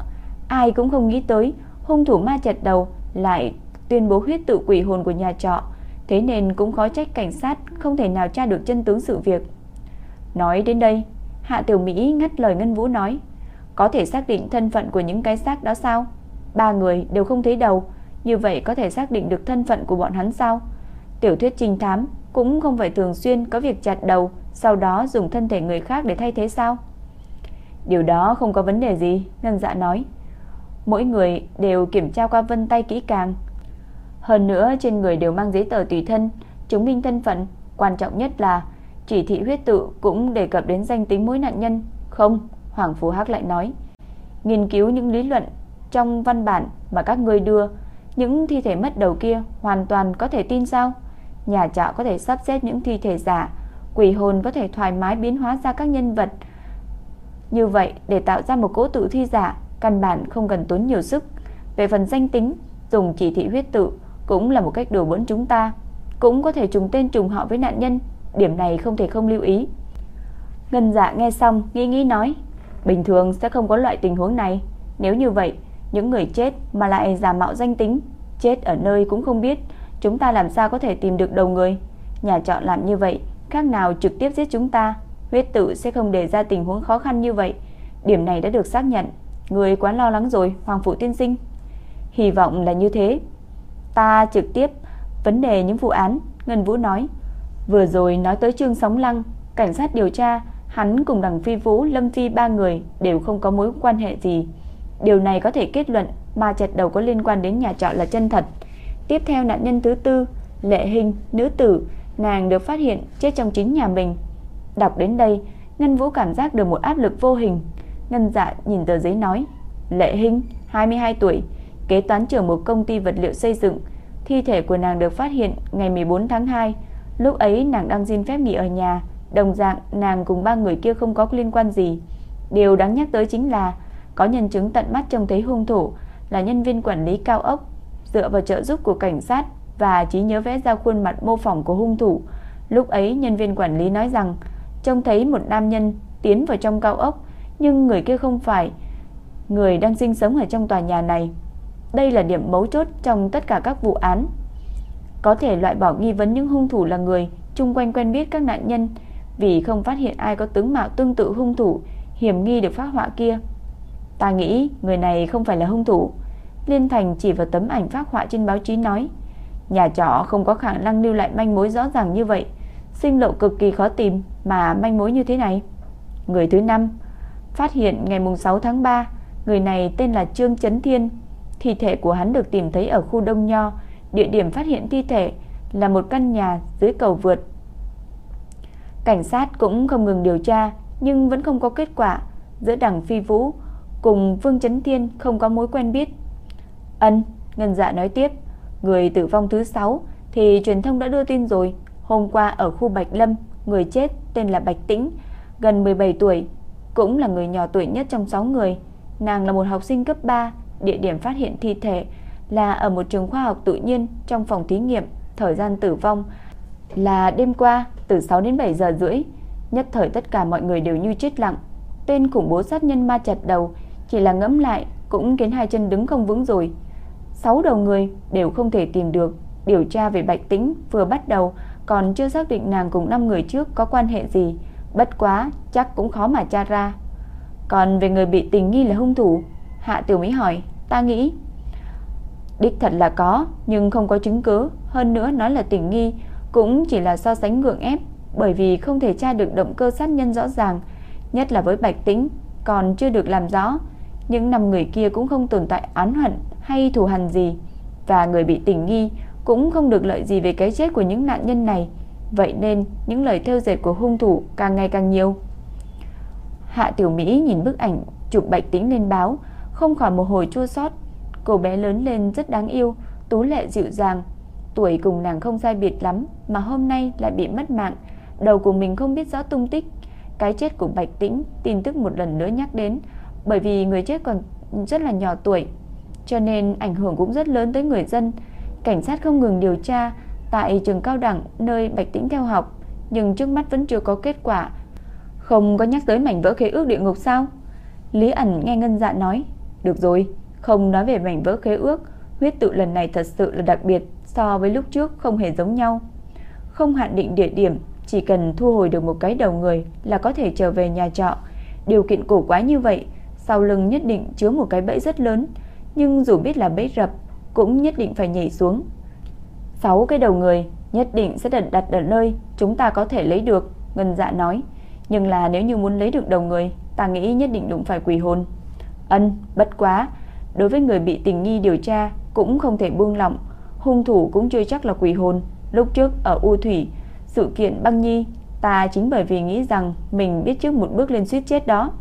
Ai cũng không nghĩ tới, hung thủ ma chặt đầu lại tuyên bố huyết tự quỷ hồn của nhà trọ. Thế nên cũng khó trách cảnh sát không thể nào tra được chân tướng sự việc. Nói đến đây, Hạ Tiểu Mỹ ngắt lời Ngân Vũ nói, có thể xác định thân phận của những cái xác đó sao? Ba người đều không thấy đầu, như vậy có thể xác định được thân phận của bọn hắn sao? Tiểu thuyết trinh thám cũng không phải thường xuyên có việc chặt đầu, sau đó dùng thân thể người khác để thay thế sao? Điều đó không có vấn đề gì, Ngân Dạ nói. Mỗi người đều kiểm tra qua vân tay kỹ càng. Hơn nữa trên người đều mang giấy tờ tùy thân, chứng minh thân phận, quan trọng nhất là chỉ thị huyết tự cũng đề cập đến danh tính mỗi nạn nhân. Không, Hoàng Phú Hắc lại nói. Nghiên cứu những lý luận trong văn bản mà các ngươi đưa, những thi thể mất đầu kia hoàn toàn có thể tin sao? Nhà trọ có thể sắp xếp những thi thể giả, quỷ hồn có thể thoải mái biến hóa ra các nhân vật. Như vậy để tạo ra một cỗ tự thi giả, căn bản không cần tốn nhiều sức. Về phần danh tính, dùng chỉ thị huyết tự cũng là một cách đùa bỡn chúng ta, cũng có thể trùng tên trùng họ với nạn nhân, điểm này không thể không lưu ý. Ngân Dạ nghe xong, nghĩ nghĩ nói, bình thường sẽ không có loại tình huống này, nếu như vậy, những người chết mà lại giả mạo danh tính, chết ở nơi cũng không biết, chúng ta làm sao có thể tìm được đầu người? Nhà trọ làm như vậy, khác nào trực tiếp giết chúng ta, huyết tự sẽ không để ra tình huống khó khăn như vậy. Điểm này đã được xác nhận, người quá lo lắng rồi, Hoàng phụ tiên sinh. Hy vọng là như thế. Ta trực tiếp vấn đề những vụ án, Ngân Vũ nói. Vừa rồi nói tới Trương Sóng Lăng, cảnh sát điều tra, hắn cùng Đằng Phi Vũ, Lâm Phi ba người đều không có mối quan hệ gì. Điều này có thể kết luận ma chặt đầu có liên quan đến nhà trọ là chân thật. Tiếp theo nạn nhân thứ tư, Lệ Hình, nữ tử, nàng được phát hiện chết trong chính nhà mình. Đọc đến đây, Ngân Vũ cảm giác được một áp lực vô hình. Ngân Dạ nhìn tờ giấy nói, Lệ hình 22 tuổi, kế toán trưởng một công ty vật liệu xây dựng. Thi thể của nàng được phát hiện ngày 14 tháng 2. Lúc ấy nàng đang xin phép nghỉ ở nhà, đồng dạng nàng cùng ba người kia không có liên quan gì. Điều đáng nhắc tới chính là có nhân chứng tận mắt trông thấy hung thủ là nhân viên quản lý cao ốc, dựa vào trợ giúp của cảnh sát và trí nhớ vẽ ra khuôn mặt mô phỏng của hung thủ. Lúc ấy nhân viên quản lý nói rằng trông thấy một nam nhân tiến vào trong cao ốc, nhưng người kia không phải người đang sinh sống ở trong tòa nhà này. Đây là điểm mấu chốt trong tất cả các vụ án. Có thể loại bỏ nghi vấn những hung thủ là người chung quanh quen biết các nạn nhân vì không phát hiện ai có tướng mạo tương tự hung thủ hiểm nghi được phát họa kia. Ta nghĩ người này không phải là hung thủ. Liên Thành chỉ vào tấm ảnh phát họa trên báo chí nói, nhà trọ không có khả năng lưu lại manh mối rõ ràng như vậy, sinh lộ cực kỳ khó tìm mà manh mối như thế này. Người thứ năm phát hiện ngày mùng 6 tháng 3, người này tên là Trương Chấn Thiên. Thi thể của hắn được tìm thấy ở khu Đông Nho, địa điểm phát hiện thi thể là một căn nhà dưới cầu vượt. Cảnh sát cũng không ngừng điều tra, nhưng vẫn không có kết quả. Giữa Đặng Phi Vũ cùng Vương Chấn Thiên không có mối quen biết. Ân, Ngân Dạ nói tiếp, người tử vong thứ 6 thì truyền thông đã đưa tin rồi, hôm qua ở khu Bạch Lâm, người chết tên là Bạch Tĩnh, gần 17 tuổi, cũng là người nhỏ tuổi nhất trong 6 người. Nàng là một học sinh cấp 3, địa điểm phát hiện thi thể là ở một trường khoa học tự nhiên trong phòng thí nghiệm, thời gian tử vong là đêm qua từ 6 đến 7 giờ rưỡi. Nhất thời tất cả mọi người đều như chết lặng. Tên khủng bố sát nhân ma chặt đầu, chỉ là ngẫm lại cũng khiến hai chân đứng không vững rồi. Sáu đầu người đều không thể tìm được. Điều tra về Bạch Tĩnh vừa bắt đầu còn chưa xác định nàng cùng năm người trước có quan hệ gì. Bất quá chắc cũng khó mà tra ra. Còn về người bị tình nghi là hung thủ, Hạ Tiểu Mỹ hỏi, ta nghĩ đích thật là có, nhưng không có chứng cứ, hơn nữa nói là tình nghi cũng chỉ là so sánh ngượng ép, bởi vì không thể tra được động cơ sát nhân rõ ràng, nhất là với Bạch Tĩnh còn chưa được làm rõ. Những năm người kia cũng không tồn tại án hận hay thù hằn gì, và người bị tình nghi cũng không được lợi gì về cái chết của những nạn nhân này. Vậy nên những lời theo dệt của hung thủ càng ngày càng nhiều. Hạ Tiểu Mỹ nhìn bức ảnh chụp Bạch Tĩnh lên báo, không khỏi một hồi chua xót. Cô bé lớn lên rất đáng yêu, tú lệ dịu dàng, tuổi cùng nàng không sai biệt lắm mà hôm nay lại bị mất mạng, đầu của mình không biết rõ tung tích. Cái chết của Bạch Tĩnh tin tức một lần nữa nhắc đến, bởi vì người chết còn rất là nhỏ tuổi, cho nên ảnh hưởng cũng rất lớn tới người dân. Cảnh sát không ngừng điều tra tại trường cao đẳng nơi Bạch Tĩnh theo học, nhưng trước mắt vẫn chưa có kết quả. Không có nhắc tới mảnh vỡ khế ước địa ngục sao? Lý ẩn nghe Ngân Dạ nói, được rồi, không nói về mảnh vỡ khế ước, huyết tự lần này thật sự là đặc biệt, so với lúc trước không hề giống nhau. Không hạn định địa điểm, chỉ cần thu hồi được một cái đầu người là có thể trở về nhà trọ. Điều kiện cổ quái như vậy, sau lưng nhất định chứa một cái bẫy rất lớn, nhưng dù biết là bẫy rập, cũng nhất định phải nhảy xuống. Sáu cái đầu người nhất định sẽ đặt đặt ở nơi chúng ta có thể lấy được, Ngân Dạ nói. Nhưng là nếu như muốn lấy được đầu người, ta nghĩ nhất định đụng phải quỷ hồn. Ân, bất quá, đối với người bị tình nghi điều tra cũng không thể buông lỏng, hung thủ cũng chưa chắc là quỷ hồn. Lúc trước ở U Thủy, sự kiện băng nhi, ta chính bởi vì nghĩ rằng mình biết trước một bước lên suýt chết đó.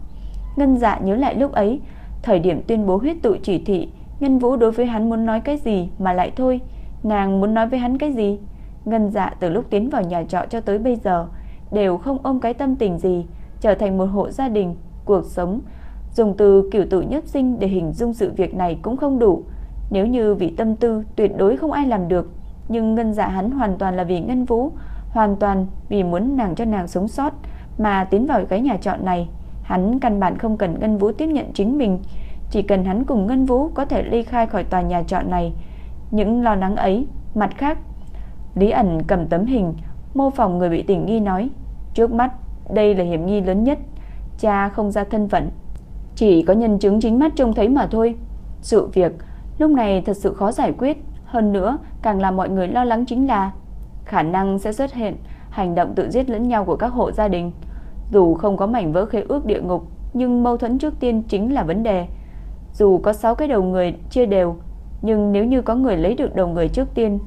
Ngân dạ nhớ lại lúc ấy, thời điểm tuyên bố huyết tụ chỉ thị, Ngân Vũ đối với hắn muốn nói cái gì mà lại thôi, nàng muốn nói với hắn cái gì? Ngân dạ từ lúc tiến vào nhà trọ cho tới bây giờ, đều không ôm cái tâm tình gì, trở thành một hộ gia đình, cuộc sống. Dùng từ kiểu tự nhất sinh để hình dung sự việc này cũng không đủ. Nếu như vì tâm tư tuyệt đối không ai làm được, nhưng ngân dạ hắn hoàn toàn là vì ngân vũ, hoàn toàn vì muốn nàng cho nàng sống sót mà tiến vào cái nhà trọ này. Hắn căn bản không cần ngân vũ tiếp nhận chính mình, chỉ cần hắn cùng ngân vũ có thể ly khai khỏi tòa nhà trọ này. Những lo lắng ấy, mặt khác, Lý ẩn cầm tấm hình, mô phỏng người bị tình nghi nói, trước mắt đây là hiểm nghi lớn nhất, cha không ra thân phận, chỉ có nhân chứng chính mắt trông thấy mà thôi. Sự việc lúc này thật sự khó giải quyết, hơn nữa càng làm mọi người lo lắng chính là khả năng sẽ xuất hiện hành động tự giết lẫn nhau của các hộ gia đình. Dù không có mảnh vỡ khế ước địa ngục, nhưng mâu thuẫn trước tiên chính là vấn đề. Dù có 6 cái đầu người chia đều, nhưng nếu như có người lấy được đầu người trước tiên,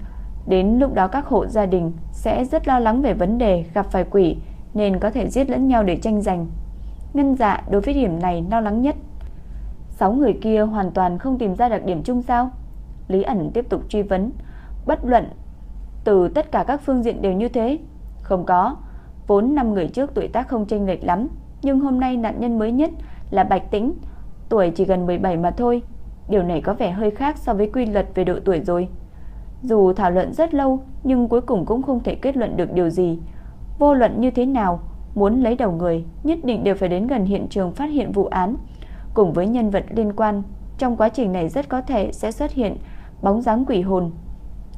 đến lúc đó các hộ gia đình sẽ rất lo lắng về vấn đề gặp phải quỷ nên có thể giết lẫn nhau để tranh giành. Ngân dạ đối với điểm này lo lắng nhất. Sáu người kia hoàn toàn không tìm ra đặc điểm chung sao? Lý ẩn tiếp tục truy vấn, bất luận từ tất cả các phương diện đều như thế. Không có, vốn năm người trước tuổi tác không chênh lệch lắm, nhưng hôm nay nạn nhân mới nhất là Bạch Tĩnh, tuổi chỉ gần 17 mà thôi. Điều này có vẻ hơi khác so với quy luật về độ tuổi rồi. Dù thảo luận rất lâu, nhưng cuối cùng cũng không thể kết luận được điều gì. Vô luận như thế nào, muốn lấy đầu người, nhất định đều phải đến gần hiện trường phát hiện vụ án, cùng với nhân vật liên quan. Trong quá trình này rất có thể sẽ xuất hiện bóng dáng quỷ hồn.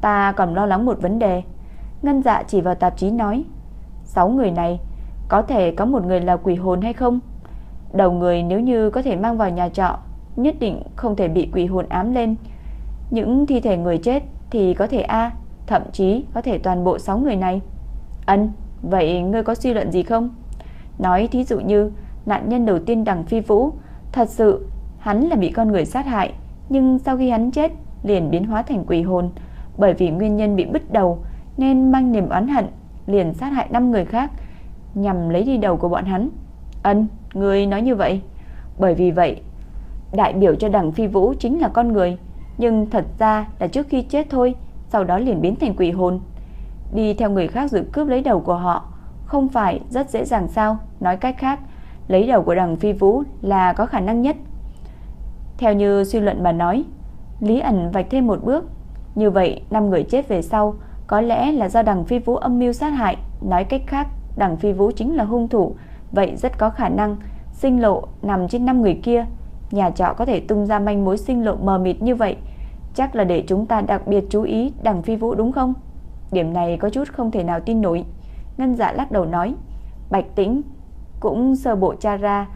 Ta còn lo lắng một vấn đề. Ngân dạ chỉ vào tạp chí nói, sáu người này có thể có một người là quỷ hồn hay không? Đầu người nếu như có thể mang vào nhà trọ, nhất định không thể bị quỷ hồn ám lên. Những thi thể người chết thì có thể A, thậm chí có thể toàn bộ 6 người này. Ân, vậy ngươi có suy luận gì không? Nói thí dụ như nạn nhân đầu tiên đằng phi vũ, thật sự hắn là bị con người sát hại, nhưng sau khi hắn chết liền biến hóa thành quỷ hồn, bởi vì nguyên nhân bị bứt đầu nên mang niềm oán hận, liền sát hại 5 người khác nhằm lấy đi đầu của bọn hắn. Ân, ngươi nói như vậy. Bởi vì vậy, đại biểu cho đằng phi vũ chính là con người, nhưng thật ra là trước khi chết thôi, sau đó liền biến thành quỷ hồn. Đi theo người khác dự cướp lấy đầu của họ, không phải rất dễ dàng sao? Nói cách khác, lấy đầu của đằng phi vũ là có khả năng nhất. Theo như suy luận mà nói, Lý ẩn vạch thêm một bước. Như vậy, năm người chết về sau, có lẽ là do đằng phi vũ âm mưu sát hại. Nói cách khác, đằng phi vũ chính là hung thủ, vậy rất có khả năng sinh lộ nằm trên năm người kia. Nhà trọ có thể tung ra manh mối sinh lộ mờ mịt như vậy, chắc là để chúng ta đặc biệt chú ý đằng phi vũ đúng không? Điểm này có chút không thể nào tin nổi. Ngân dạ lắc đầu nói, Bạch Tĩnh cũng sơ bộ tra ra,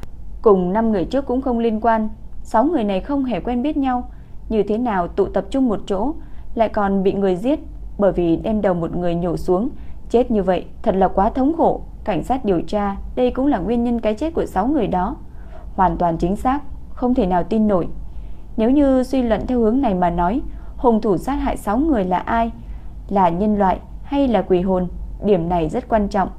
cùng năm người trước cũng không liên quan, sáu người này không hề quen biết nhau, như thế nào tụ tập trung một chỗ, lại còn bị người giết bởi vì đem đầu một người nhổ xuống, chết như vậy thật là quá thống khổ. Cảnh sát điều tra, đây cũng là nguyên nhân cái chết của 6 người đó. Hoàn toàn chính xác, không thể nào tin nổi. Nếu như suy luận theo hướng này mà nói, hung thủ sát hại 6 người là ai? Là nhân loại hay là quỷ hồn? Điểm này rất quan trọng.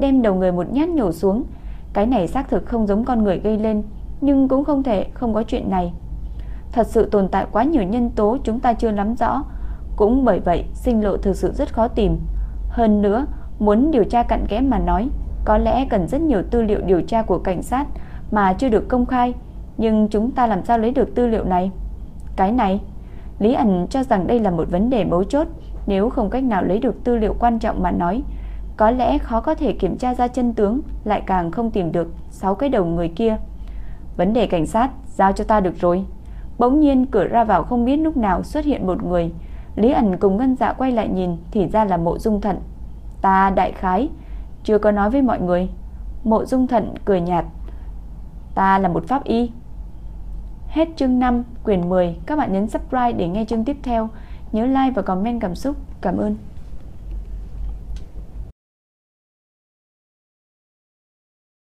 Đem đầu người một nhát nhổ xuống, cái này xác thực không giống con người gây lên, nhưng cũng không thể không có chuyện này. Thật sự tồn tại quá nhiều nhân tố chúng ta chưa nắm rõ, cũng bởi vậy sinh lộ thực sự rất khó tìm. Hơn nữa, muốn điều tra cặn kẽ mà nói, có lẽ cần rất nhiều tư liệu điều tra của cảnh sát mà chưa được công khai, nhưng chúng ta làm sao lấy được tư liệu này? Cái này, Lý ẩn cho rằng đây là một vấn đề mấu chốt, nếu không cách nào lấy được tư liệu quan trọng mà nói, có lẽ khó có thể kiểm tra ra chân tướng, lại càng không tìm được sáu cái đầu người kia. Vấn đề cảnh sát giao cho ta được rồi. Bỗng nhiên cửa ra vào không biết lúc nào xuất hiện một người, Lý ẩn cùng Ngân Dạ quay lại nhìn thì ra là Mộ Dung Thận. Ta đại khái chưa có nói với mọi người. Mộ Dung Thận cười nhạt. Ta là một pháp y. Hết chương 5, quyển 10, các bạn nhấn subscribe để nghe chương tiếp theo. Nhớ like và comment cảm xúc. Cảm ơn.